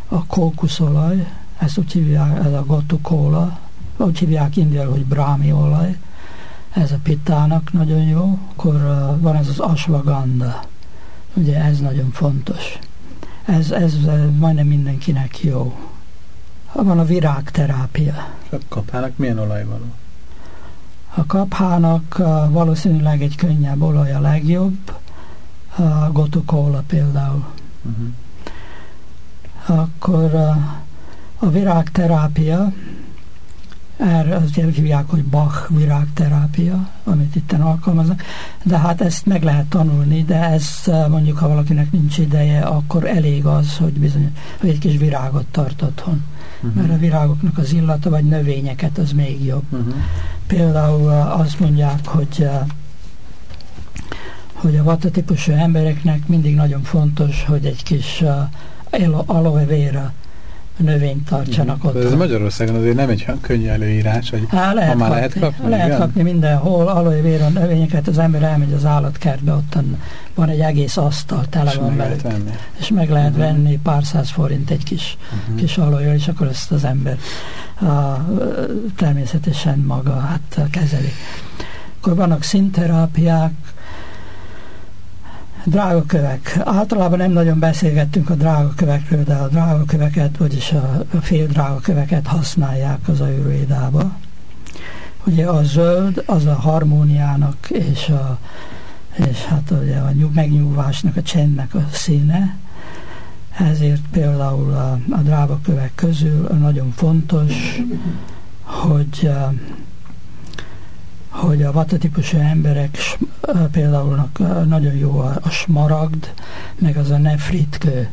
A kókuszolaj, ezt úgy hívják, ez a gotukóla, úgy hívják indiai, hogy brámi olaj. Ez a pittának nagyon jó. Akkor uh, van ez az asvaganda. Ugye ez nagyon fontos. Ez, ez majdnem mindenkinek jó. Van a virágterápia. A kaphának milyen olaj való? A kaphának uh, valószínűleg egy könnyebb olaj a legjobb. A gotukóla például. Uh-huh. Akkor uh, a virágterápia erre azt hívják, hogy Bach virágterápia, amit itt alkalmaznak, de hát ezt meg lehet tanulni, de ez eh, mondjuk, ha valakinek nincs ideje, akkor elég az, hogy bizony, hogy egy kis virágot tart otthon. Uh-huh. Mert a virágoknak az illata, vagy növényeket, az még jobb. Uh-huh. Például eh, azt mondják, hogy eh, hogy a vata típusú embereknek mindig nagyon fontos, hogy egy kis aloe vera növényt tartsanak mm. ott. Ez Magyarországon azért nem egy könnyű előírás, hogy Há, lehet ha már kapni, lehet kapni. Lehet igen? kapni mindenhol, aloe vera növényeket, az ember elmegy az állatkertbe, ott van egy egész asztal, tele és van velük. És meg lehet uh-huh. venni pár száz forint egy kis, uh-huh. kis aloe, és akkor ezt az ember a, természetesen maga hát kezeli. Akkor vannak színterápiák, drágakövek. Általában nem nagyon beszélgettünk a drágakövekről, de a drágaköveket, vagyis a, fél drágaköveket használják az ajurvédába. Ugye a zöld az a harmóniának és a és hát ugye a nyug, megnyugvásnak, a csendnek a színe. Ezért például a, a drágakövek közül nagyon fontos, hogy hogy a vata típusú emberek például nagyon jó a, a smaragd, meg az a nefritkő,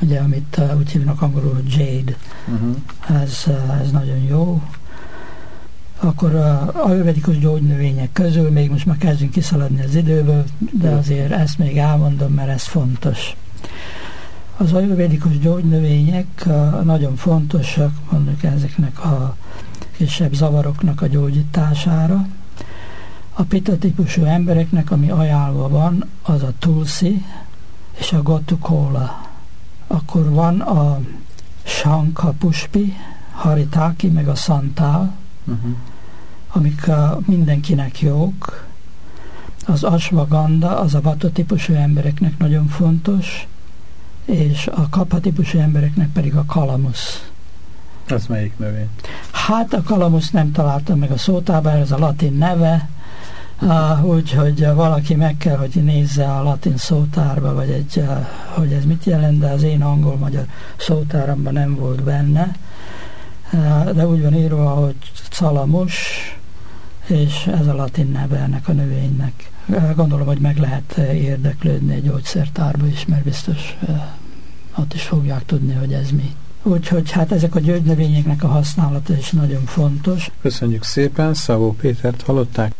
ugye, amit uh, úgy hívnak angolul, jade. Uh-huh. Ez, ez nagyon jó. Akkor a jövedikus gyógynövények közül, még most már kezdünk kiszaladni az időből, de azért ezt még elmondom, mert ez fontos. Az ajurvédikus gyógynövények nagyon fontosak, mondjuk ezeknek a kisebb zavaroknak a gyógyítására. A pita típusú embereknek, ami ajánlva van, az a tulsi és a gotukóla. Akkor van a sanka puspi, haritáki, meg a szantál, uh-huh. amik a mindenkinek jók. Az asvaganda, az a vata típusú embereknek nagyon fontos, és a kapha típusú embereknek pedig a kalamusz. Az melyik növény? Hát a kalamusz nem találtam meg a szótában, ez a latin neve, uh, úgyhogy valaki meg kell, hogy nézze a latin szótárba, vagy egy, uh, hogy ez mit jelent, de az én angol-magyar szótáramban nem volt benne. Uh, de úgy van írva, hogy calamus, és ez a latin neve ennek a növénynek. Gondolom, hogy meg lehet érdeklődni egy gyógyszertárba is, mert biztos ott is fogják tudni, hogy ez mi. Úgyhogy hát ezek a gyógynövényeknek a használata is nagyon fontos. Köszönjük szépen, Szavó Pétert hallották.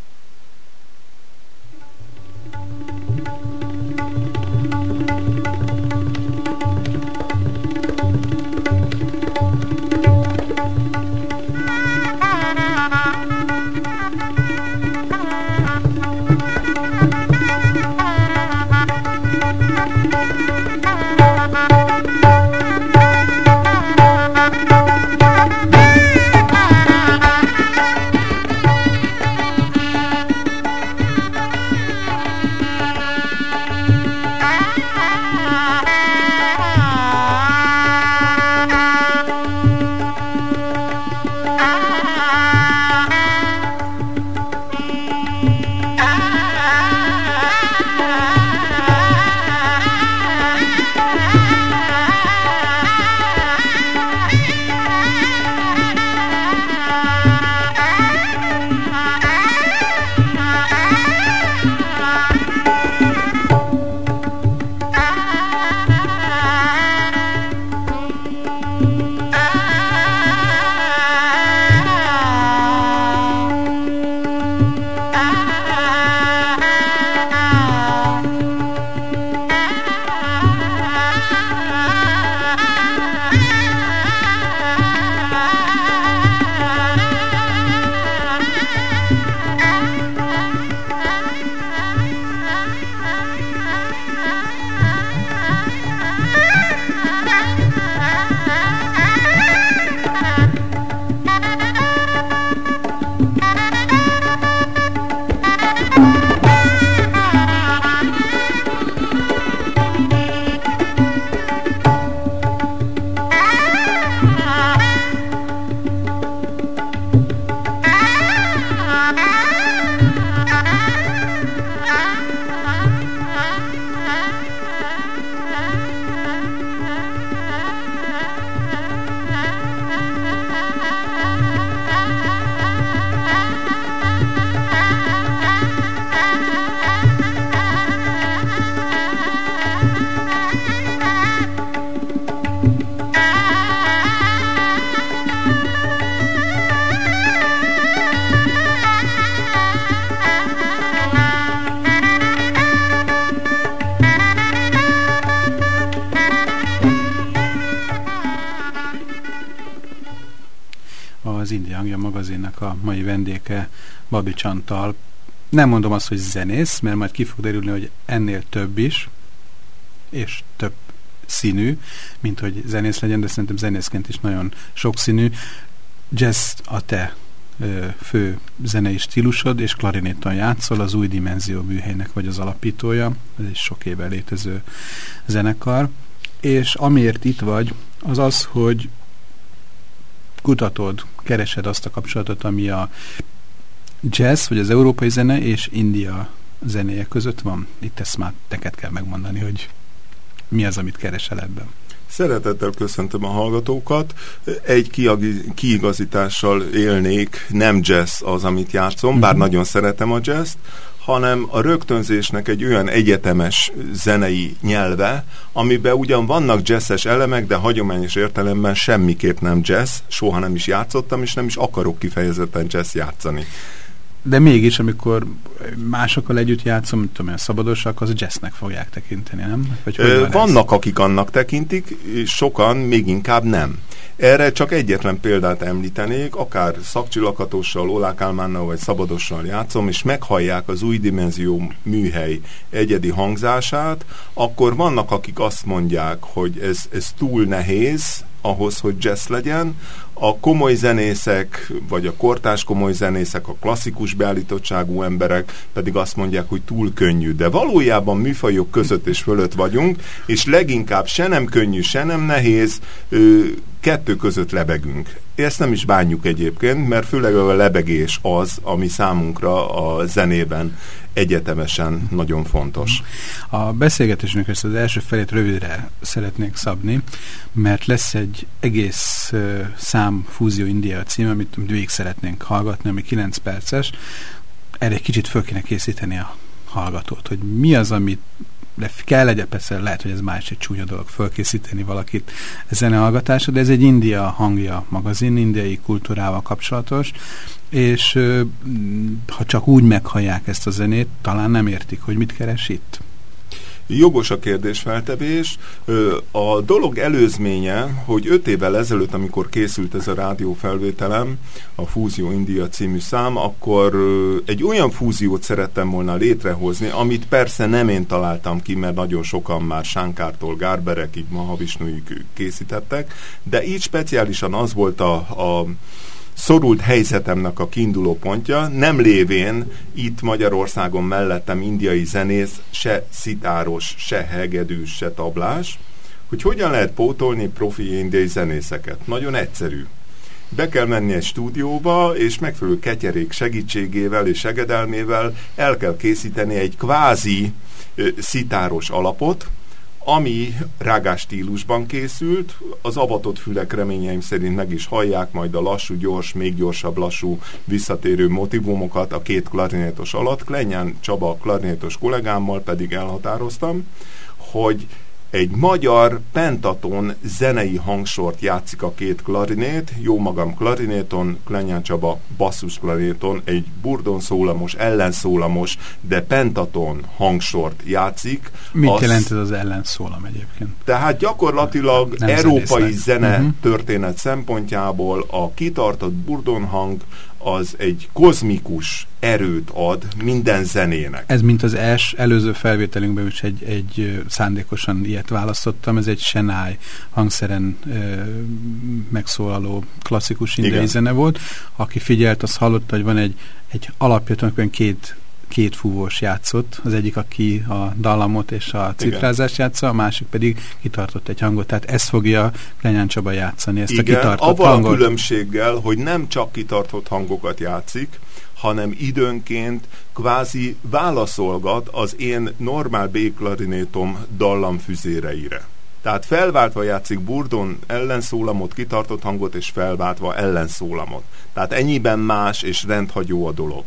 A mai vendége Babi Csantal. Nem mondom azt, hogy zenész, mert majd ki fog derülni, hogy ennél több is, és több színű, mint hogy zenész legyen, de szerintem zenészként is nagyon sokszínű. Jazz a te fő zenei stílusod, és klarinéton játszol, az új dimenzió műhelynek vagy az alapítója, ez egy sok éve létező zenekar, és amiért itt vagy, az az, hogy kutatod, keresed azt a kapcsolatot, ami a jazz, vagy az európai zene és India zenéje között van. Itt ezt már neked kell megmondani, hogy mi az, amit keresel ebben. Szeretettel köszöntöm a hallgatókat. Egy kiigazítással élnék, nem jazz az, amit játszom, bár mhm. nagyon szeretem a jazz hanem a rögtönzésnek egy olyan egyetemes zenei nyelve, amiben ugyan vannak jazzes elemek, de hagyományos értelemben semmiképp nem jazz, soha nem is játszottam, és nem is akarok kifejezetten jazz játszani de mégis, amikor másokkal együtt játszom, mint tudom, szabadosak, az jazznek fogják tekinteni, nem? Vagy Ö, vannak, ez? akik annak tekintik, sokan még inkább nem. Erre csak egyetlen példát említenék, akár szakcsillakatossal, Olákálmánnal vagy Szabadossal játszom, és meghallják az új dimenzió műhely egyedi hangzását, akkor vannak, akik azt mondják, hogy ez, ez túl nehéz, ahhoz, hogy jazz legyen. A komoly zenészek, vagy a kortás komoly zenészek, a klasszikus beállítottságú emberek pedig azt mondják, hogy túl könnyű. De valójában műfajok között és fölött vagyunk, és leginkább se nem könnyű, se nem nehéz, kettő között lebegünk. Ezt nem is bánjuk egyébként, mert főleg a lebegés az, ami számunkra a zenében egyetemesen nagyon fontos. A beszélgetésünk ezt az első felét rövidre szeretnék szabni, mert lesz egy egész uh, szám Fúzió India cím, amit végig szeretnénk hallgatni, ami 9 perces. Erre egy kicsit föl kéne készíteni a hallgatót, hogy mi az, amit de kell legyen, persze lehet, hogy ez más egy csúnya dolog fölkészíteni valakit zenehallgatásra, de ez egy India hangja magazin, indiai kultúrával kapcsolatos, és ha csak úgy meghallják ezt a zenét, talán nem értik, hogy mit keres itt. Jogos a kérdésfeltevés. A dolog előzménye, hogy öt évvel ezelőtt, amikor készült ez a rádiófelvételem, a Fúzió India című szám, akkor egy olyan fúziót szerettem volna létrehozni, amit persze nem én találtam ki, mert nagyon sokan már Sánkártól Gárberekig, Mahavisnuig készítettek, de így speciálisan az volt a, a szorult helyzetemnek a kiinduló pontja, nem lévén itt Magyarországon mellettem indiai zenész, se szitáros, se hegedűs, se tablás, hogy hogyan lehet pótolni profi indiai zenészeket. Nagyon egyszerű. Be kell menni egy stúdióba, és megfelelő ketyerék segítségével és segedelmével el kell készíteni egy kvázi ö, szitáros alapot, ami rágás stílusban készült, az avatott fülek reményeim szerint meg is hallják majd a lassú, gyors, még gyorsabb, lassú, visszatérő motivumokat a két klarinétos alatt. Klenyán Csaba klarinétos kollégámmal pedig elhatároztam, hogy egy magyar pentaton zenei hangsort játszik a két klarinét, jó magam klarinéton, Klenyán Csaba basszus klarinéton, egy burdon szólamos, ellenszólamos, de pentaton hangsort játszik. Mit az, jelent ez az ellenszólam egyébként? Tehát gyakorlatilag Nem európai zene uh mhm. -huh. történet szempontjából a kitartott burdon hang az egy kozmikus erőt ad minden zenének. Ez mint az es előző felvételünkben is egy, egy szándékosan ilyet választottam, ez egy Senai hangszeren e, megszólaló klasszikus indiai zene volt. Aki figyelt, az hallotta, hogy van egy, egy alapja, két két fúvós játszott, az egyik, aki a dallamot és a cifrázást játsza, a másik pedig kitartott egy hangot. Tehát ezt fogja Klenyán Csaba játszani, ezt Igen, a kitartott abban hangot. a különbséggel, hogy nem csak kitartott hangokat játszik, hanem időnként kvázi válaszolgat az én normál B-klarinétom dallamfüzéreire. Tehát felváltva játszik Burdon ellenszólamot, kitartott hangot, és felváltva ellenszólamot. Tehát ennyiben más és rendhagyó a dolog.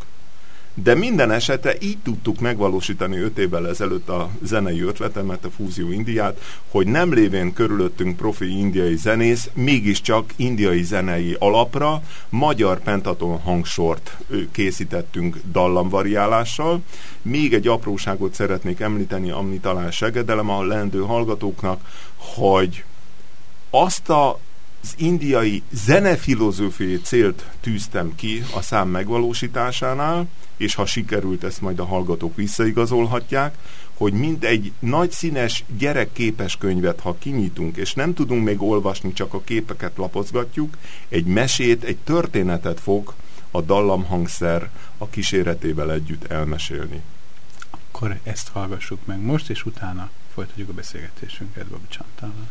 De minden esetre így tudtuk megvalósítani öt évvel ezelőtt a zenei ötletemet, a Fúzió Indiát, hogy nem lévén körülöttünk profi indiai zenész, mégiscsak indiai zenei alapra magyar pentaton hangsort készítettünk dallamvariálással. Még egy apróságot szeretnék említeni, ami talán segedelem a lendő hallgatóknak, hogy azt a az indiai zenefilozófiai célt tűztem ki a szám megvalósításánál, és ha sikerült, ezt majd a hallgatók visszaigazolhatják, hogy mind egy nagy színes gyerekképes könyvet, ha kinyitunk, és nem tudunk még olvasni, csak a képeket lapozgatjuk, egy mesét, egy történetet fog a dallamhangszer a kíséretével együtt elmesélni. Akkor ezt hallgassuk meg most, és utána folytatjuk a beszélgetésünket Babi Csantával.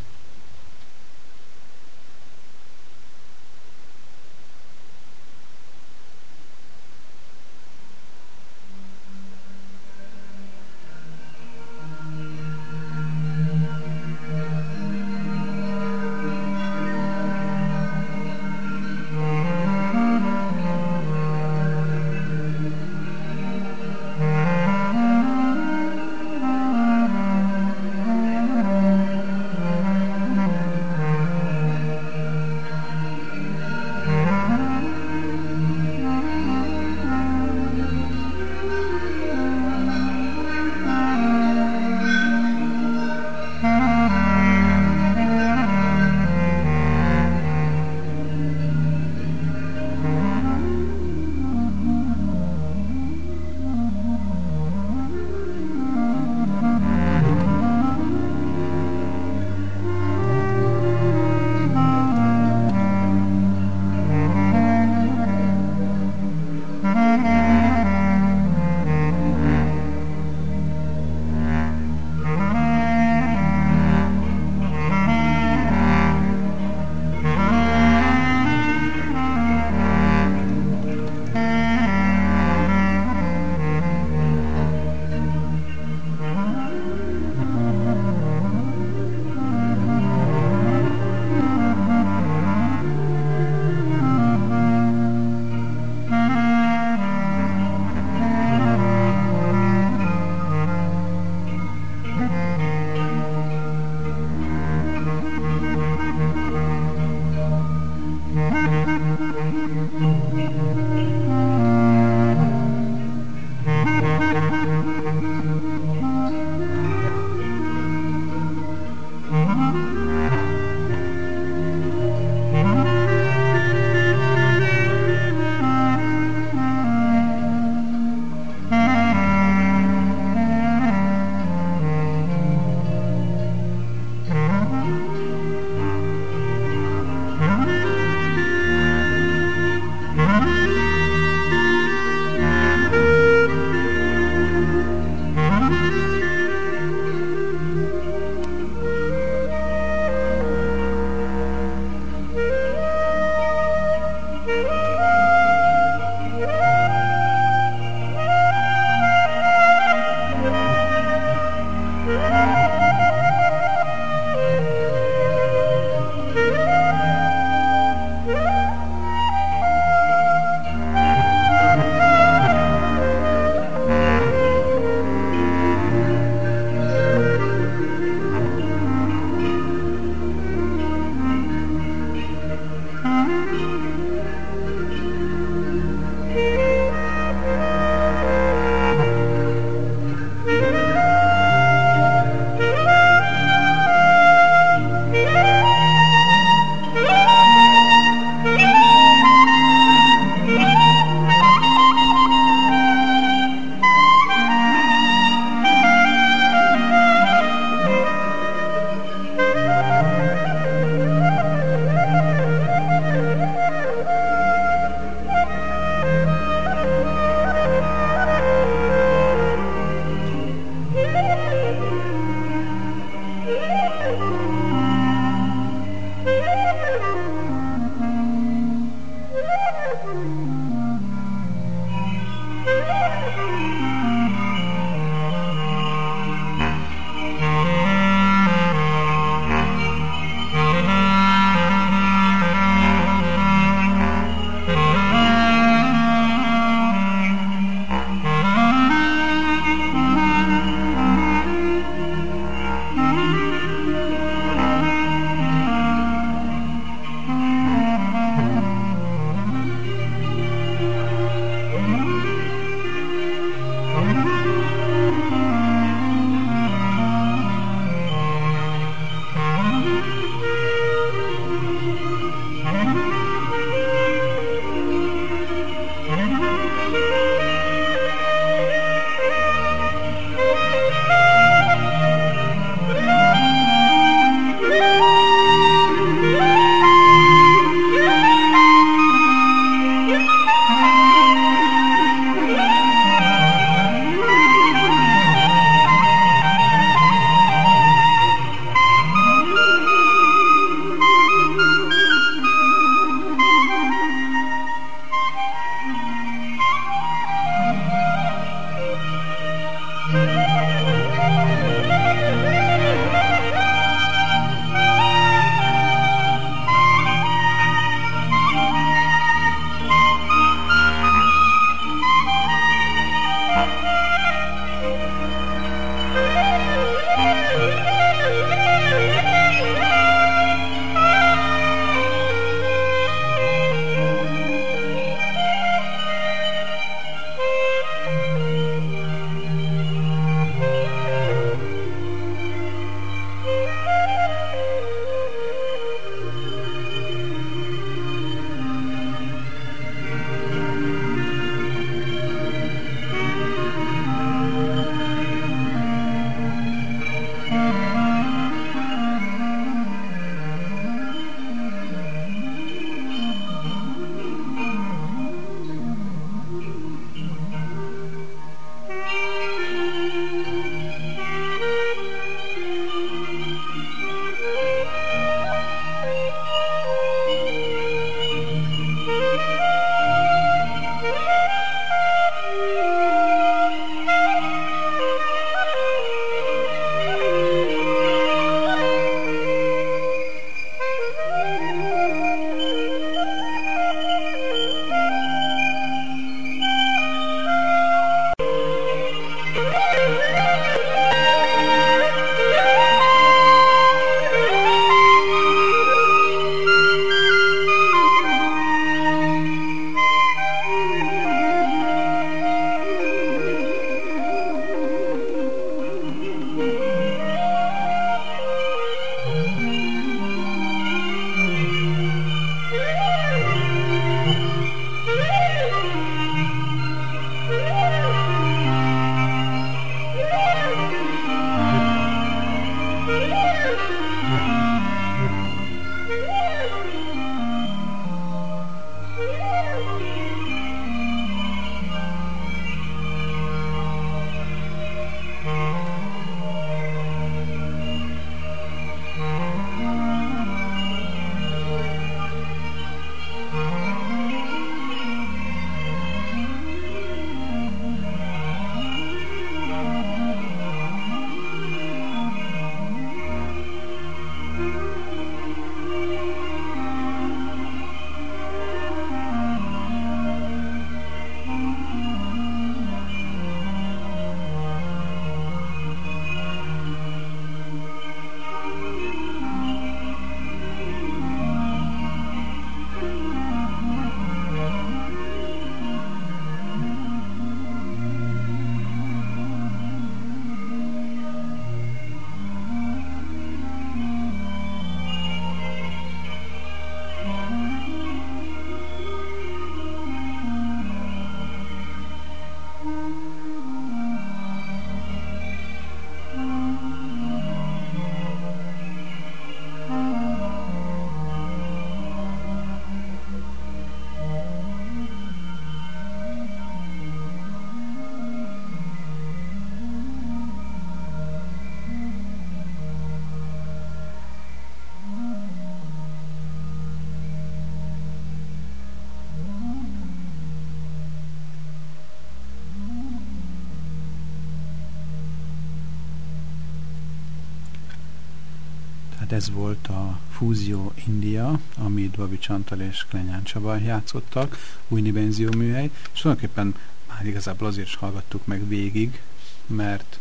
Ez volt a Fúzió India, amit Babi Csantal és Klenyán Csaba játszottak, új benzió műhely, és tulajdonképpen már igazából azért is hallgattuk meg végig, mert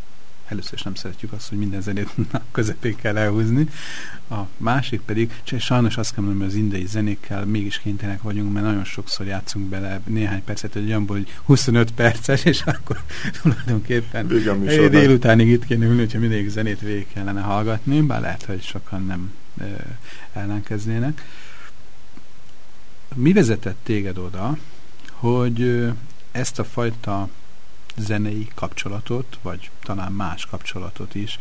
először is nem szeretjük azt, hogy minden zenét a közepén kell elhúzni. A másik pedig, sajnos azt kell mondani, hogy az indiai zenékkel mégis kénytelenek vagyunk, mert nagyon sokszor játszunk bele néhány percet, hogy olyanból, hogy 25 perces, és akkor tulajdonképpen délutánig itt kéne ülni, hogyha mindig zenét végig kellene hallgatni, bár lehet, hogy sokan nem e, ellenkeznének. Mi vezetett téged oda, hogy ezt a fajta zenei kapcsolatot, vagy talán más kapcsolatot is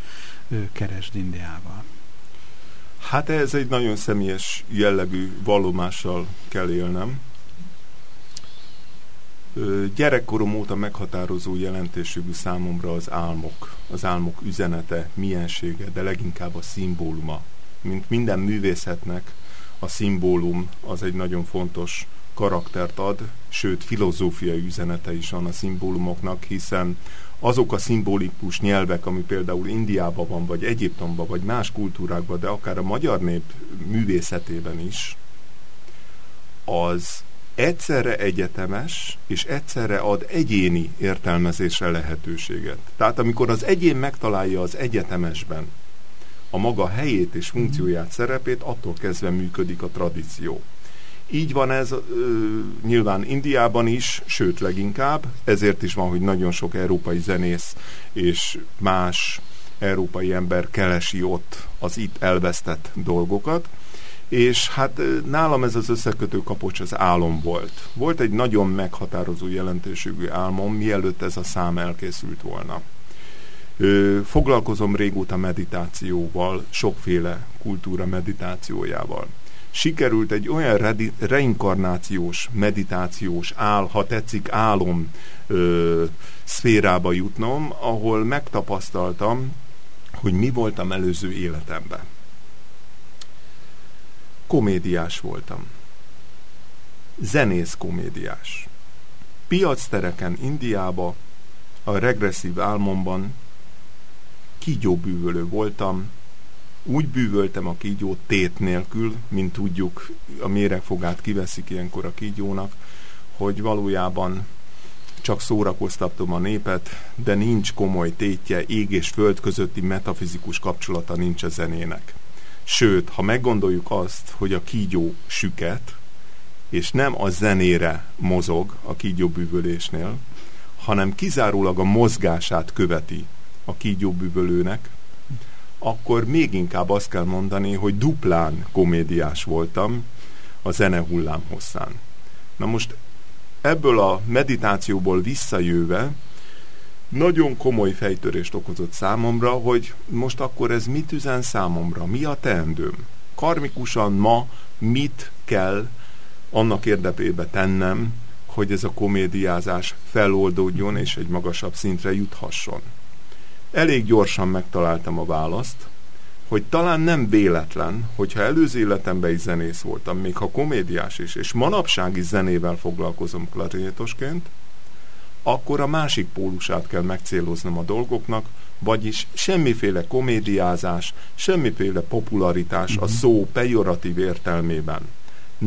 keresd Indiával? Hát ez egy nagyon személyes jellegű vallomással kell élnem. Gyerekkorom óta meghatározó jelentőségű számomra az álmok, az álmok üzenete, miensége, de leginkább a szimbóluma. Mint minden művészetnek, a szimbólum az egy nagyon fontos karaktert ad, sőt filozófiai üzenete is van a szimbólumoknak, hiszen azok a szimbolikus nyelvek, ami például Indiában van, vagy Egyiptomban, vagy más kultúrákban, de akár a magyar nép művészetében is, az egyszerre egyetemes, és egyszerre ad egyéni értelmezésre lehetőséget. Tehát amikor az egyén megtalálja az egyetemesben a maga helyét és funkcióját, szerepét, attól kezdve működik a tradíció. Így van ez ö, nyilván Indiában is, sőt leginkább, ezért is van, hogy nagyon sok európai zenész és más európai ember kelesi ott az itt elvesztett dolgokat, és hát nálam ez az összekötő kapocs az álom volt. Volt egy nagyon meghatározó jelentőségű álmom, mielőtt ez a szám elkészült volna. Ö, foglalkozom régóta meditációval, sokféle kultúra meditációjával sikerült egy olyan reinkarnációs, meditációs, ál, ha tetszik, álom ö, szférába jutnom, ahol megtapasztaltam, hogy mi voltam előző életemben. Komédiás voltam. Zenész komédiás. Piactereken Indiába, a regresszív álmomban kígyóbűvölő voltam, úgy bűvöltem a kígyót tét nélkül, mint tudjuk, a méregfogát kiveszik ilyenkor a kígyónak, hogy valójában csak szórakoztatom a népet, de nincs komoly tétje, ég és föld közötti metafizikus kapcsolata nincs a zenének. Sőt, ha meggondoljuk azt, hogy a kígyó süket, és nem a zenére mozog a kígyóbűvölésnél, hanem kizárólag a mozgását követi a kígyóbűvölőnek, akkor még inkább azt kell mondani, hogy duplán komédiás voltam a zene hullám hosszán. Na most ebből a meditációból visszajöve nagyon komoly fejtörést okozott számomra, hogy most akkor ez mit üzen számomra, mi a teendőm. Karmikusan ma mit kell annak érdekében tennem, hogy ez a komédiázás feloldódjon és egy magasabb szintre juthasson. Elég gyorsan megtaláltam a választ, hogy talán nem véletlen, hogyha előző életemben is zenész voltam, még ha komédiás is, és manapság is zenével foglalkozom klarinétosként, akkor a másik pólusát kell megcéloznom a dolgoknak, vagyis semmiféle komédiázás, semmiféle popularitás uh-huh. a mhm. szó pejoratív értelmében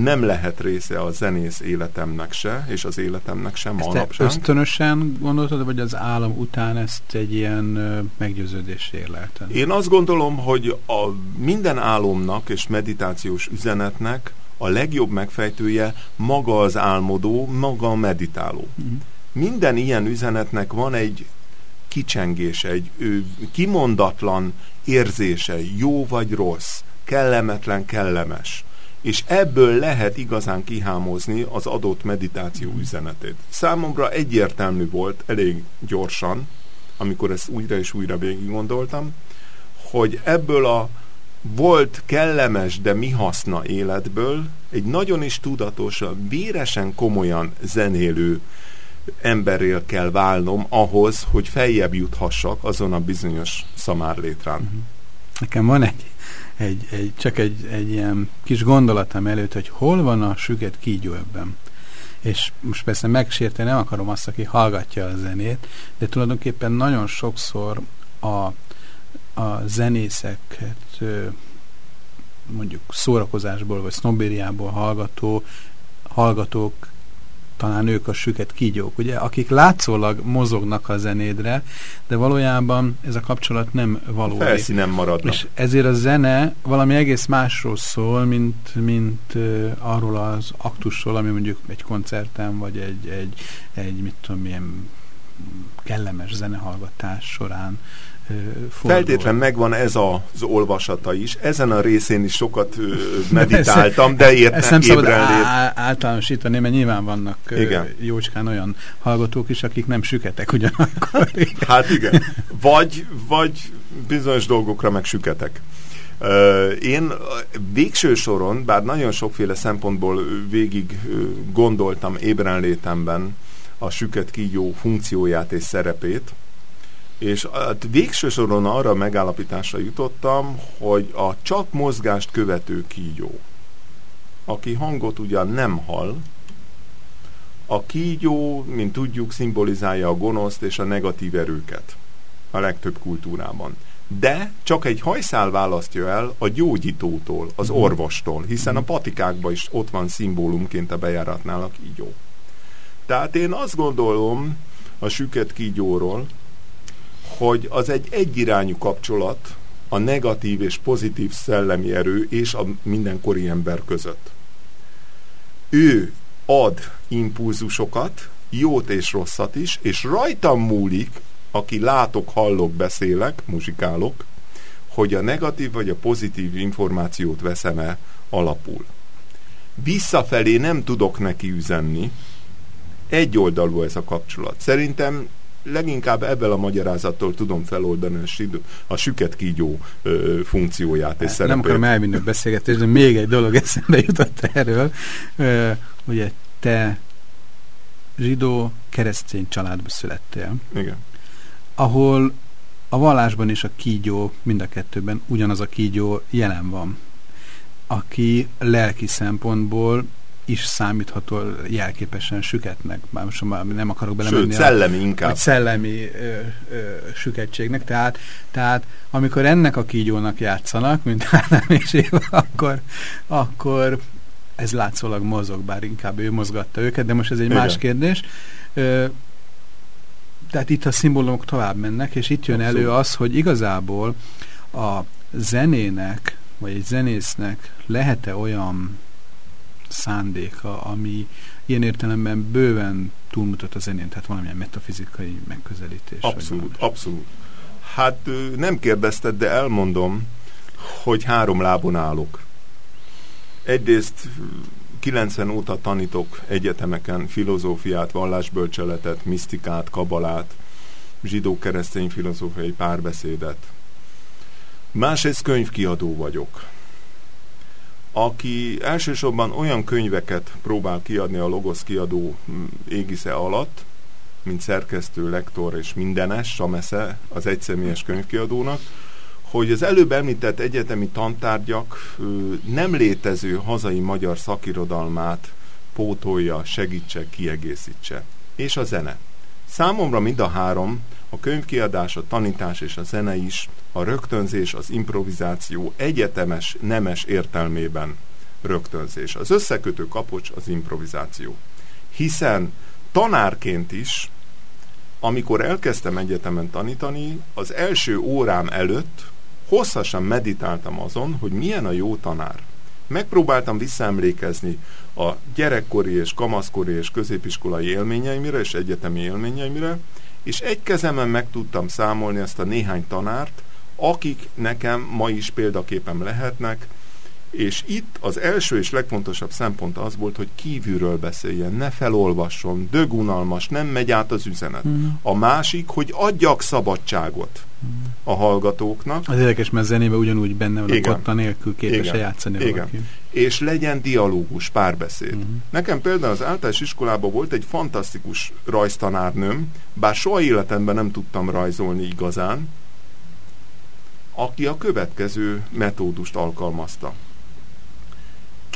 nem lehet része a zenész életemnek se, és az életemnek sem ezt manapság. ösztönösen gondoltad, vagy az állam után ezt egy ilyen meggyőződés érlelten? Én azt gondolom, hogy a minden álomnak és meditációs üzenetnek a legjobb megfejtője maga az álmodó, maga a meditáló. Uh-huh. Minden ilyen üzenetnek van egy kicsengése, egy ő, kimondatlan érzése, jó vagy rossz, kellemetlen, kellemes és ebből lehet igazán kihámozni az adott meditáció üzenetét. Számomra egyértelmű volt elég gyorsan, amikor ezt újra és újra végig gondoltam, hogy ebből a volt kellemes, de mi haszna életből egy nagyon is tudatos, véresen komolyan zenélő emberrel kell válnom ahhoz, hogy feljebb juthassak azon a bizonyos szamárlétrán. Mhm. Nekem van egy egy, egy, csak egy, egy ilyen kis gondolatom előtt, hogy hol van a süket kígyó ebben. És most persze megsérteni nem akarom azt, aki hallgatja a zenét, de tulajdonképpen nagyon sokszor a, a zenészeket mondjuk szórakozásból vagy sznobériából hallgató hallgatók talán ők a süket kígyók, ugye, akik látszólag mozognak a zenédre, de valójában ez a kapcsolat nem valódi. Felszínen maradnak. És ezért a zene valami egész másról szól, mint, mint uh, arról az aktusról, ami mondjuk egy koncerten, vagy egy, egy, egy mit tudom, ilyen kellemes zenehallgatás során fordul. Feltétlen megvan ez az olvasata is. Ezen a részén is sokat meditáltam, de értem. Ezt nem szabad általánosítani, mert nyilván vannak igen. jócskán olyan hallgatók is, akik nem süketek ugyanakkor. hát igen. Vagy, vagy bizonyos dolgokra meg süketek. Én végső soron, bár nagyon sokféle szempontból végig gondoltam ébrenlétemben a süket kígyó funkcióját és szerepét, és hát végső soron arra megállapításra jutottam, hogy a csak mozgást követő kígyó, aki hangot ugyan nem hall, a kígyó, mint tudjuk, szimbolizálja a gonoszt és a negatív erőket a legtöbb kultúrában. De csak egy hajszál választja el a gyógyítótól, az mhm. orvostól, hiszen a patikákban is ott van szimbólumként a bejáratnál a kígyó. Tehát én azt gondolom a süket kígyóról, hogy az egy egyirányú kapcsolat a negatív és pozitív szellemi erő és a mindenkori ember között. Ő ad impulzusokat, jót és rosszat is, és rajtam múlik, aki látok, hallok, beszélek, muzsikálok, hogy a negatív vagy a pozitív információt veszem-e alapul. Visszafelé nem tudok neki üzenni, egyoldalú ez a kapcsolat. Szerintem leginkább ebből a magyarázattól tudom feloldani a, a süket kígyó ö, funkcióját és szerepét. Nem akarom elvinni a beszélgetést, de még egy dolog eszembe jutott erről. Ö, ugye te zsidó keresztény családba születtél. Igen. Ahol a vallásban és a kígyó, mind a kettőben ugyanaz a kígyó jelen van, aki lelki szempontból is számítható jelképesen süketnek. Már most már nem akarok belemenni. Sőt, szellemi a, inkább. szellemi ö, ö, süketségnek. Tehát, tehát amikor ennek a kígyónak játszanak, mint Ádám és Éva, akkor, akkor ez látszólag mozog, bár inkább ő mozgatta őket, de most ez egy Igen. más kérdés. Ö, tehát itt a szimbólumok tovább mennek, és itt jön Abszolút. elő az, hogy igazából a zenének, vagy egy zenésznek lehet-e olyan szándéka, ami ilyen értelemben bőven túlmutat a zenén, tehát valamilyen metafizikai megközelítés. Abszolút, abszolút. Hát nem kérdezted, de elmondom, hogy három lábon állok. Egyrészt 90 óta tanítok egyetemeken filozófiát, vallásbölcseletet, misztikát, kabalát, zsidó-keresztény filozófiai párbeszédet. Másrészt könyvkiadó vagyok aki elsősorban olyan könyveket próbál kiadni a Logos kiadó mm, égisze alatt, mint szerkesztő, lektor és mindenes, Samesze az egyszemélyes könyvkiadónak, hogy az előbb említett egyetemi tantárgyak nem létező hazai magyar szakirodalmát pótolja, segítse, kiegészítse. És a zene. Számomra mind a három, a könyvkiadás, a tanítás és a zene is, a rögtönzés, az improvizáció egyetemes, nemes értelmében rögtönzés. Az összekötő kapocs az improvizáció. Hiszen tanárként is, amikor elkezdtem egyetemen tanítani, az első órám előtt hosszasan meditáltam azon, hogy milyen a jó tanár. Megpróbáltam visszaemlékezni a gyerekkori és kamaszkori és középiskolai élményeimre és egyetemi élményeimre, és egy kezemen meg tudtam számolni ezt a néhány tanárt, akik nekem ma is példaképem lehetnek, és itt az első és legfontosabb szempont az volt, hogy kívülről beszéljen, ne felolvasson, dögunalmas, nem megy át az üzenet. Mm. A másik, hogy adjak szabadságot mm. a hallgatóknak. Az érdekes, mert zenében ugyanúgy benne van, Igen. a nélkül képes játszani Igen. valaki. És legyen dialógus, párbeszéd. Mm. Nekem például az általános iskolában volt egy fantasztikus rajztanárnőm, bár soha életemben nem tudtam rajzolni igazán, aki a következő metódust alkalmazta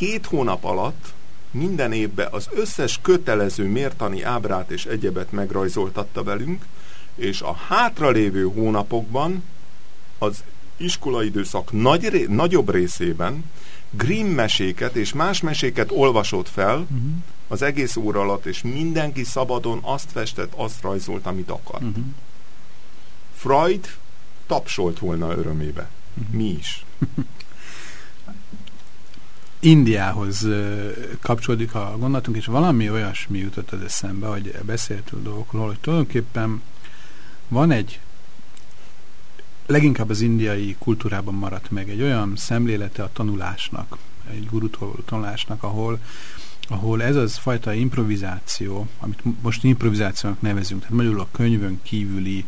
két hónap alatt minden évben az összes kötelező mértani ábrát és egyebet megrajzoltatta velünk, és a hátralévő hónapokban az iskolai időszak nagy ré, nagyobb részében Grimm meséket és más meséket olvasott fel uh-huh. az egész óra alatt, és mindenki szabadon azt festett, azt rajzolt, amit akart. Uh-huh. Freud tapsolt volna örömébe. Uh-huh. Mi is. Indiához kapcsolódik a gondolatunk, és valami olyasmi jutott az eszembe, hogy beszéltünk dolgokról, hogy tulajdonképpen van egy leginkább az indiai kultúrában maradt meg egy olyan szemlélete a tanulásnak, egy gurutól tanulásnak, ahol, ahol ez az fajta improvizáció, amit most improvizációnak nevezünk, tehát magyarul a könyvön kívüli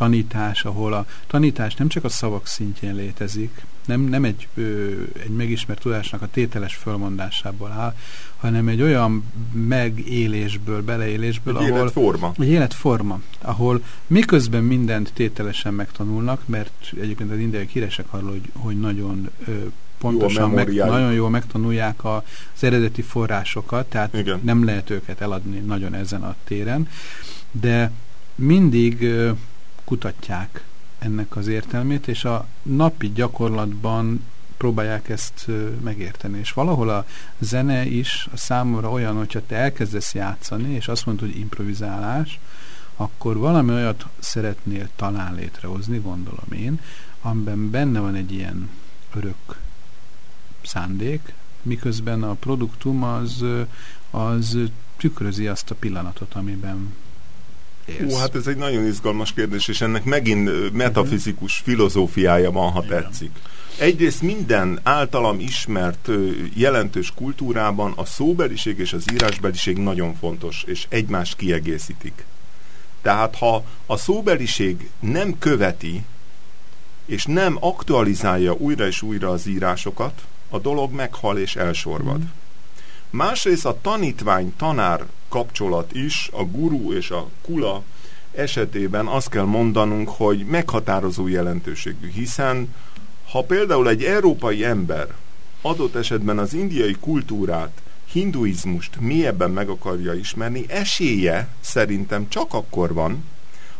tanítás, ahol a tanítás nem csak a szavak szintjén létezik, nem, nem egy, ö, egy megismert tudásnak a tételes fölmondásából áll, hanem egy olyan megélésből, beleélésből, egy ahol... Életforma. Egy életforma. Ahol miközben mindent tételesen megtanulnak, mert egyébként az indiai híresek arról, hogy, hogy nagyon ö, pontosan, meg, nagyon jól megtanulják az eredeti forrásokat, tehát Igen. nem lehet őket eladni nagyon ezen a téren, de mindig kutatják ennek az értelmét, és a napi gyakorlatban próbálják ezt megérteni. És valahol a zene is a számomra olyan, hogyha te elkezdesz játszani, és azt mondod, hogy improvizálás, akkor valami olyat szeretnél talán létrehozni, gondolom én, amiben benne van egy ilyen örök szándék, miközben a produktum az, az tükrözi azt a pillanatot, amiben élsz? Ó, hát ez egy nagyon izgalmas kérdés, és ennek megint metafizikus filozófiája van, ha Igen. tetszik. Egyrészt minden általam ismert jelentős kultúrában a szóbeliség és az írásbeliség nagyon fontos, és egymást kiegészítik. Tehát ha a szóbeliség nem követi, és nem aktualizálja újra és újra az írásokat, a dolog meghal és elsorvad. Mm. Másrészt a tanítvány, tanár kapcsolat is, a guru és a kula esetében azt kell mondanunk, hogy meghatározó jelentőségű, hiszen ha például egy európai ember adott esetben az indiai kultúrát, hinduizmust mélyebben meg akarja ismerni, esélye szerintem csak akkor van,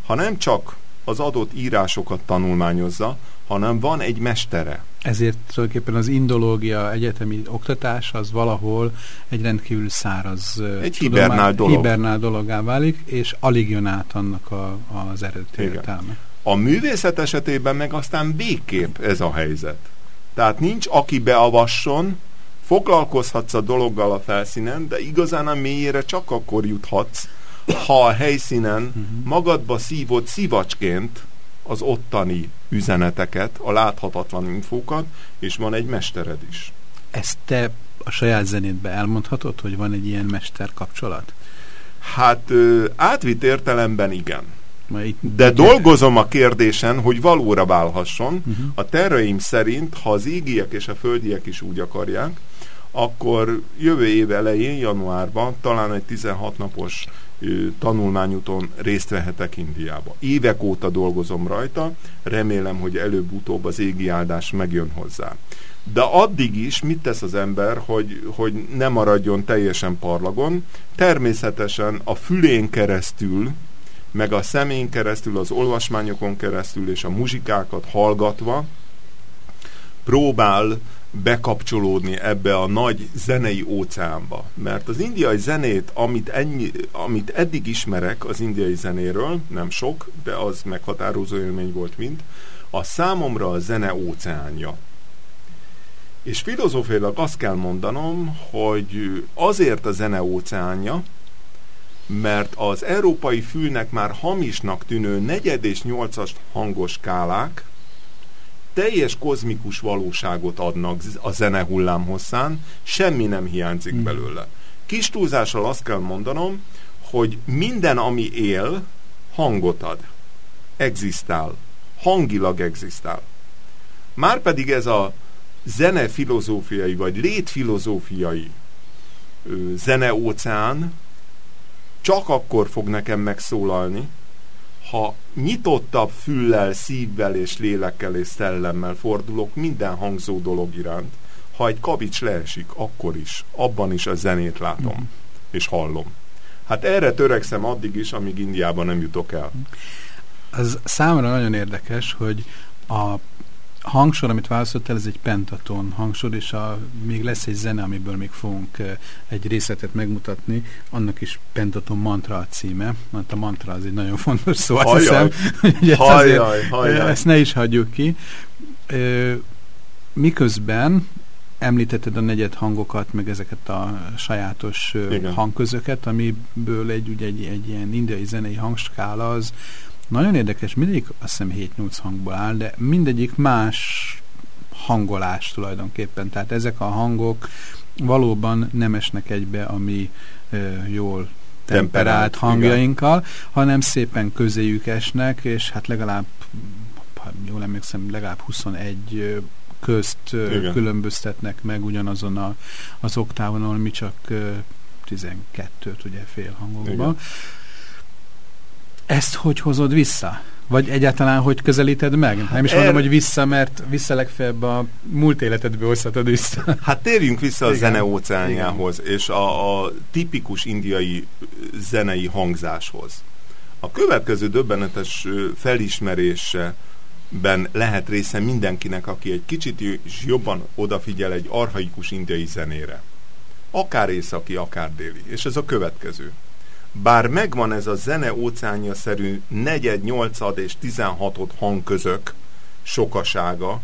ha nem csak az adott írásokat tanulmányozza, hanem van egy mestere. Ezért tulajdonképpen az indológia egyetemi oktatás az valahol egy rendkívül száraz egy hibernál dolog. hibernál dologá válik, és alig jön át annak a, az eredeti értelme. A művészet esetében meg aztán végképp ez a helyzet. Tehát nincs, aki beavasson, foglalkozhatsz a dologgal a felszínen, de igazán a mélyére csak akkor juthatsz, ha a helyszínen uh-huh. magadba szívod szivacsként az ottani üzeneteket, a láthatatlan infókat, és van egy mestered is. Ezt te a saját zenétbe elmondhatod, hogy van egy ilyen mester kapcsolat? Hát ö, átvitt értelemben igen. De dolgozom a kérdésen, hogy valóra válhasson. Uh-huh. A terveim szerint, ha az égiek és a földiek is úgy akarják, akkor jövő év elején, januárban talán egy 16 napos tanulmányúton részt vehetek Indiába. Évek óta dolgozom rajta, remélem, hogy előbb-utóbb az égi áldás megjön hozzá. De addig is mit tesz az ember, hogy, hogy ne maradjon teljesen parlagon? Természetesen a fülén keresztül meg a szemén keresztül, az olvasmányokon keresztül és a muzsikákat hallgatva próbál bekapcsolódni ebbe a nagy zenei óceánba. Mert az indiai zenét, amit, ennyi, amit eddig ismerek az indiai zenéről, nem sok, de az meghatározó élmény volt mind, a számomra a zene óceánja. És filozófiailag azt kell mondanom, hogy azért a zene óceánja, mert az európai fülnek már hamisnak tűnő negyed és nyolcas hangos skálák teljes kozmikus valóságot adnak a zene hullámhosszán, semmi nem hiányzik hmm. belőle. Kis túlzással azt kell mondanom, hogy minden, ami él, hangot ad. Egzisztál. Hangilag egzisztál. Márpedig ez a zene filozófiai, vagy létfilozófiai zeneóceán csak akkor fog nekem megszólalni, ha nyitottabb füllel, szívvel és lélekkel és szellemmel fordulok minden hangzó dolog iránt, ha egy kavics leesik, akkor is, abban is a zenét látom mm. és hallom. Hát erre törekszem addig is, amíg Indiában nem jutok el. Az számomra nagyon érdekes, hogy a hangsor, amit választottál, ez egy pentaton hangsor, és a, még lesz egy zene, amiből még fogunk egy részletet megmutatni, annak is pentaton mantra a címe, mert a mantra az egy nagyon fontos szó, azt hiszem, hogy hajjaj, hajjaj. ezt ne is hagyjuk ki. Miközben említetted a negyed hangokat, meg ezeket a sajátos Igen. hangközöket, amiből egy, ugye egy, egy ilyen indiai zenei hangskála az nagyon érdekes, mindegyik azt hiszem 7-8 hangból áll, de mindegyik más hangolás tulajdonképpen. Tehát ezek a hangok valóban nem esnek egybe a mi ö, jól temperált, hangjainkkal, igen. hanem szépen közéjük esnek, és hát legalább, ha jól emlékszem, legalább 21 közt igen. különböztetnek meg ugyanazon a, az oktávon, ahol mi csak 12-t ugye fél hangokban. Igen. Ezt hogy hozod vissza? Vagy egyáltalán hogy közelíted meg? Nem is mondom, er... hogy vissza, mert vissza legfeljebb a múlt életedbe hozhatod vissza. Hát térjünk vissza Igen. a zene óceánjához, és a, a tipikus indiai zenei hangzáshoz. A következő döbbenetes felismerésben lehet része mindenkinek, aki egy kicsit jobban odafigyel egy arhaikus indiai zenére. Akár északi, akár déli. És ez a következő. Bár megvan ez a zene óceánja-szerű negyed, nyolcad és tizenhatod hangközök sokasága,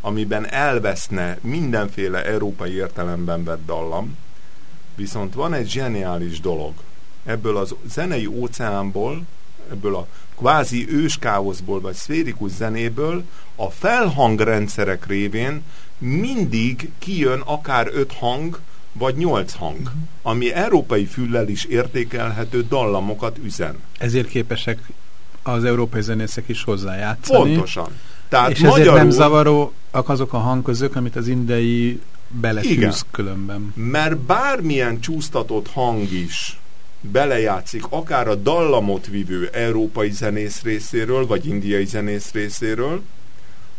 amiben elveszne mindenféle európai értelemben vett dallam, viszont van egy zseniális dolog. Ebből az zenei óceánból, ebből a kvázi őskáoszból vagy szférikus zenéből a felhangrendszerek révén mindig kijön akár öt hang, vagy nyolc hang, uh-huh. ami európai füllel is értékelhető dallamokat üzen. Ezért képesek az európai zenészek is hozzájátszani. Pontosan. Tehát és magyarul... ezért nem zavaró azok a hangközök, amit az indei beletűz különben. Mert bármilyen csúsztatott hang is belejátszik, akár a dallamot vívő európai zenész részéről, vagy indiai zenész részéről,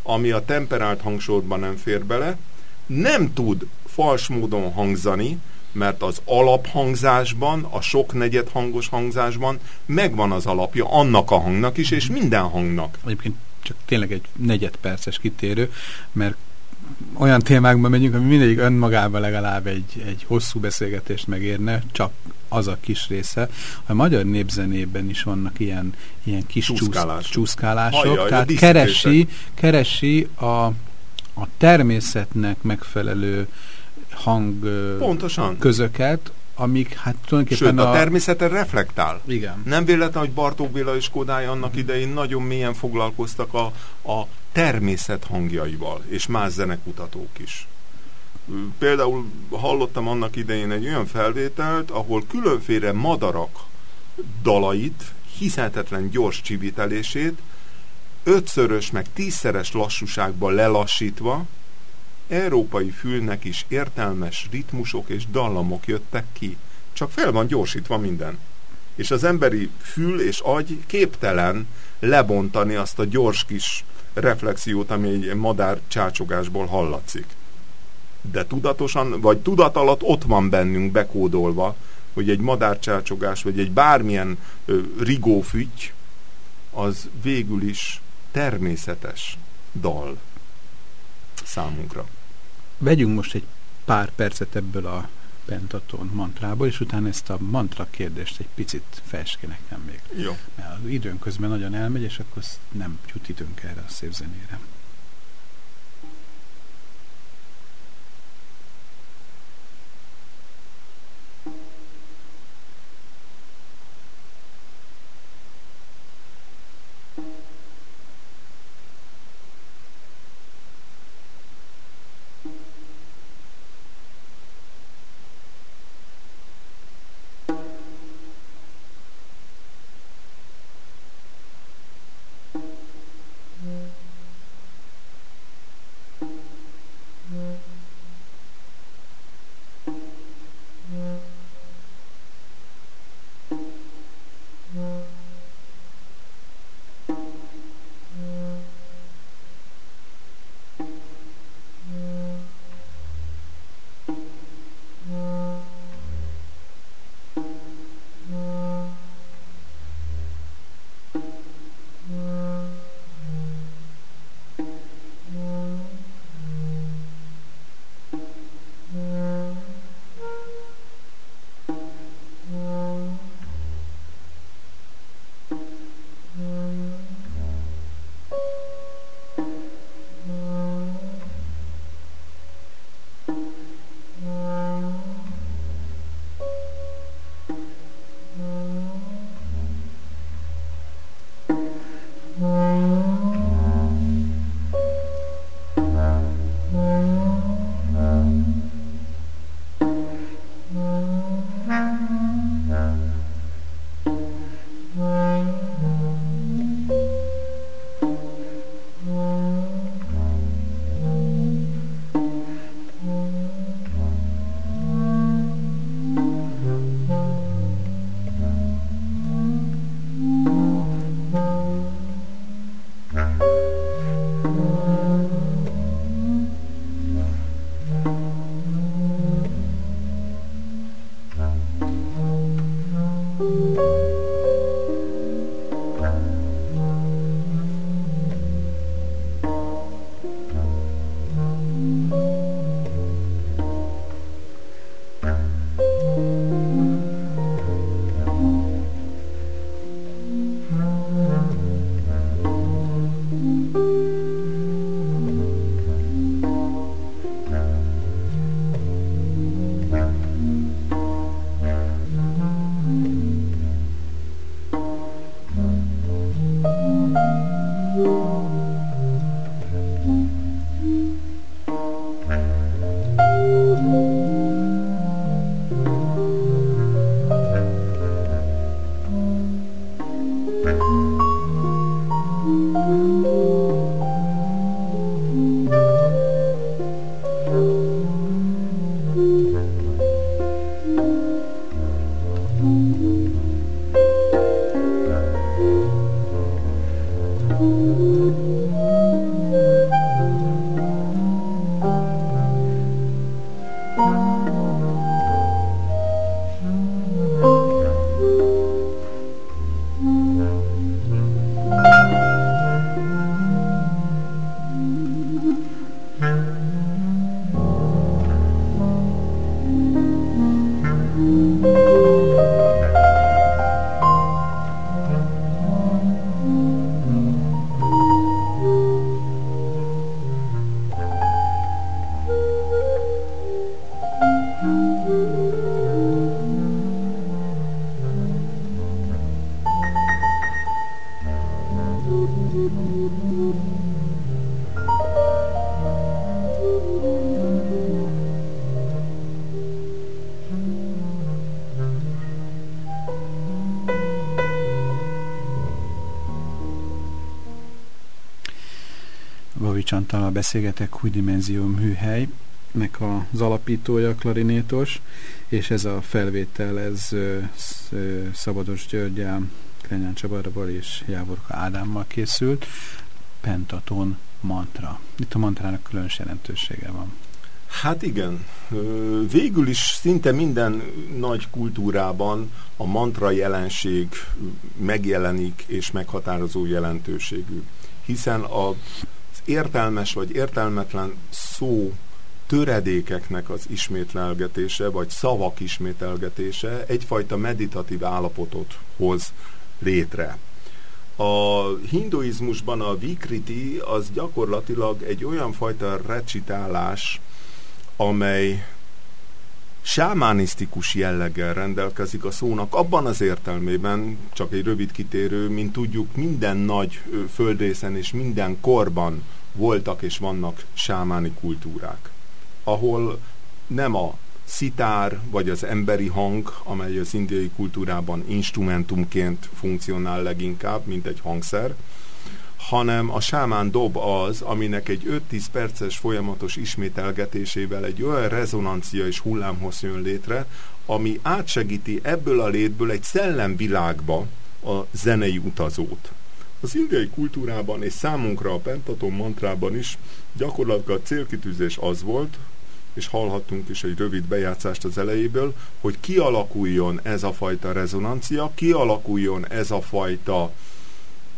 ami a temperált hangsorban nem fér bele, nem tud fals módon hangzani, mert az alaphangzásban, a sok negyed hangos hangzásban megvan az alapja annak a hangnak is, és minden hangnak. Egyébként csak tényleg egy negyed perces kitérő, mert olyan témákban megyünk, ami mindegyik önmagában legalább egy, egy hosszú beszélgetést megérne, csak az a kis része. A magyar népzenében is vannak ilyen, ilyen kis csúszkálások, csúszkálások Hajjaj, tehát keresi, keresi a, a természetnek megfelelő hang Pontosan. közöket, amik hát tulajdonképpen Sőt, a, a természete reflektál. Igen. Nem véletlen, hogy Bartók Béla és Kodály annak idején nagyon mélyen foglalkoztak a, a természet hangjaival, és más zenekutatók is. Például hallottam annak idején egy olyan felvételt, ahol különféle madarak dalait, hihetetlen gyors csivitelését, ötszörös meg tízszeres lassúságban lelassítva, európai fülnek is értelmes ritmusok és dallamok jöttek ki. Csak fel van gyorsítva minden. És az emberi fül és agy képtelen lebontani azt a gyors kis reflexiót, ami egy madár csácsogásból hallatszik. De tudatosan, vagy tudat alatt ott van bennünk bekódolva, hogy egy madárcsácsogás, vagy egy bármilyen ö, rigófügy, az végül is természetes dal számunkra. Vegyünk most egy pár percet ebből a pentaton mantrából, és utána ezt a mantra kérdést egy picit fest nekem még. Jó. Mert az időn közben nagyon elmegy, és akkor nem jut időnk erre a szép zenére. Beszélgetek, új dimenzió műhelynek az alapítója, klarinétos, és ez a felvétel, ez Szabados Györgyel, Krenyán Csabarral és Jávorka Ádámmal készült, Pentaton mantra. Itt a mantrának különös jelentősége van. Hát igen. Végül is szinte minden nagy kultúrában a mantra jelenség megjelenik és meghatározó jelentőségű. Hiszen az értelmes vagy értelmetlen szó töredékeknek az ismételgetése, vagy szavak ismételgetése egyfajta meditatív állapotot hoz létre. A hinduizmusban a vikriti az gyakorlatilag egy olyan fajta recitálás, amely sámánisztikus jelleggel rendelkezik a szónak, abban az értelmében, csak egy rövid kitérő, mint tudjuk, minden nagy földrészen és minden korban voltak és vannak sámáni kultúrák, ahol nem a szitár vagy az emberi hang, amely az indiai kultúrában instrumentumként funkcionál leginkább, mint egy hangszer, hanem a sámán dob az, aminek egy 5-10 perces folyamatos ismételgetésével egy olyan rezonancia és hullámhossz jön létre, ami átsegíti ebből a létből egy szellemvilágba a zenei utazót. Az indiai kultúrában és számunkra a pentaton mantrában is gyakorlatilag a célkitűzés az volt, és hallhattunk is egy rövid bejátszást az elejéből, hogy kialakuljon ez a fajta rezonancia, kialakuljon ez a fajta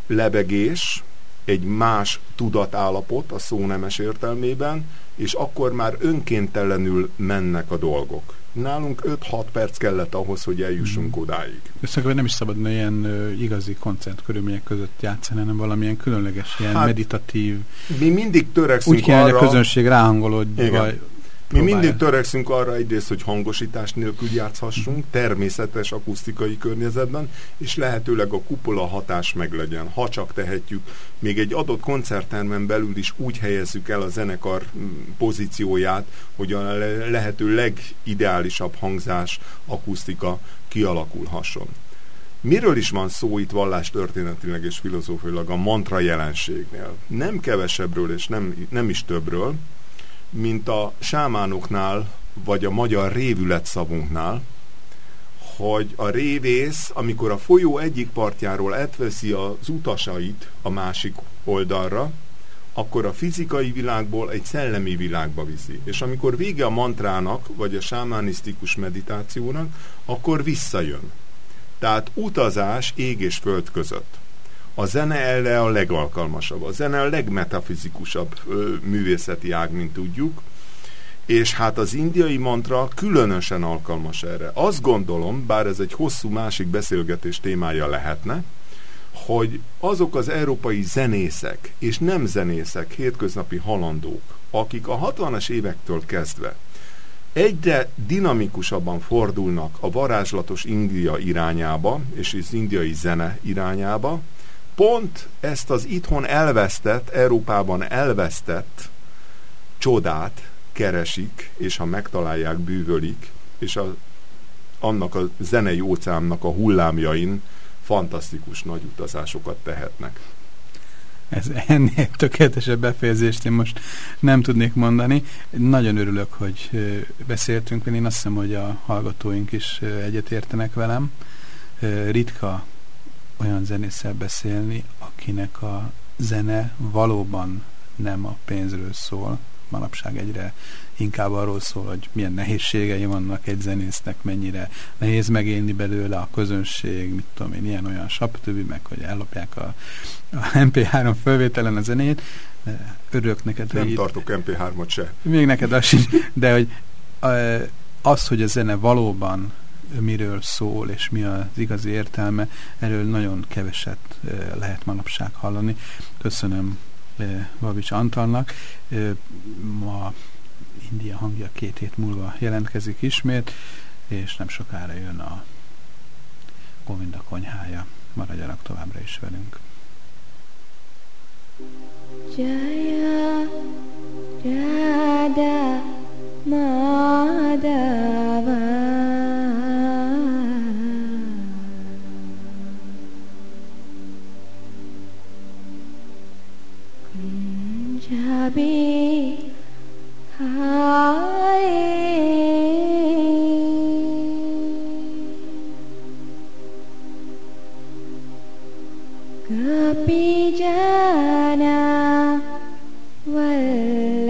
lebegés, egy más tudatállapot a szónemes értelmében, és akkor már önkéntelenül mennek a dolgok. Nálunk 5-6 perc kellett ahhoz, hogy eljussunk hmm. odáig. Összekövet nem is szabadna ilyen ö, igazi koncert körülmények között játszani, hanem valamilyen különleges, ilyen hát, meditatív... Mi mindig törekszünk Úgy kell, arra... a közönség ráhangolódva mi mindig törekszünk arra egyrészt, hogy hangosítás nélkül játszhassunk, természetes akusztikai környezetben, és lehetőleg a kupola hatás meglegyen. Ha csak tehetjük, még egy adott koncerttermen belül is úgy helyezzük el a zenekar pozícióját, hogy a lehető legideálisabb hangzás, akusztika kialakulhasson. Miről is van szó itt vallás történetileg és filozófiailag a mantra jelenségnél? Nem kevesebbről és nem, nem is többről, mint a sámánoknál, vagy a magyar révület szavunknál, hogy a révész, amikor a folyó egyik partjáról etveszi az utasait a másik oldalra, akkor a fizikai világból egy szellemi világba viszi. És amikor vége a mantrának, vagy a sámánisztikus meditációnak, akkor visszajön. Tehát utazás ég és föld között. A zene erre a legalkalmasabb. A zene a legmetafizikusabb ö, művészeti ág, mint tudjuk, és hát az indiai mantra különösen alkalmas erre. Azt gondolom, bár ez egy hosszú másik beszélgetés témája lehetne, hogy azok az európai zenészek és nem zenészek, hétköznapi halandók, akik a 60-as évektől kezdve egyre dinamikusabban fordulnak a varázslatos India irányába, és az indiai zene irányába, pont ezt az itthon elvesztett, Európában elvesztett csodát keresik, és ha megtalálják, bűvölik, és a, annak a zenei óceánnak a hullámjain fantasztikus nagy utazásokat tehetnek. Ez ennél tökéletesebb befejezést én most nem tudnék mondani. Nagyon örülök, hogy beszéltünk, én azt hiszem, hogy a hallgatóink is egyetértenek velem. Ritka olyan zenésszel beszélni, akinek a zene valóban nem a pénzről szól. Manapság egyre inkább arról szól, hogy milyen nehézségei vannak egy zenésznek, mennyire nehéz megélni belőle a közönség, mit tudom én, ilyen olyan stb. meg hogy ellopják a, a MP3 fölvételen a zenét. Örülök neked, Nem hogy tartok MP3-ot se. Még neked az is, de hogy az, hogy a zene valóban miről szól, és mi az igazi értelme, erről nagyon keveset lehet manapság hallani. Köszönöm Babics Antalnak. Ma India hangja két hét múlva jelentkezik ismét, és nem sokára jön a Govinda konyhája. Maradjanak továbbra is velünk. Jaya Radha माद कुञ्झि हाय। कपि जना वल्ल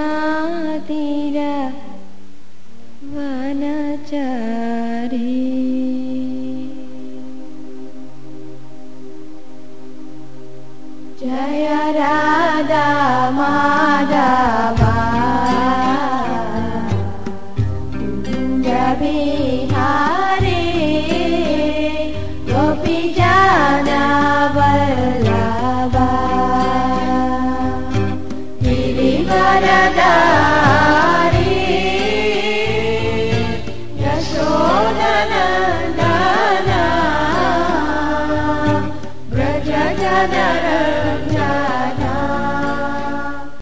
यमुनातिर वनचारी। जय राधा माधव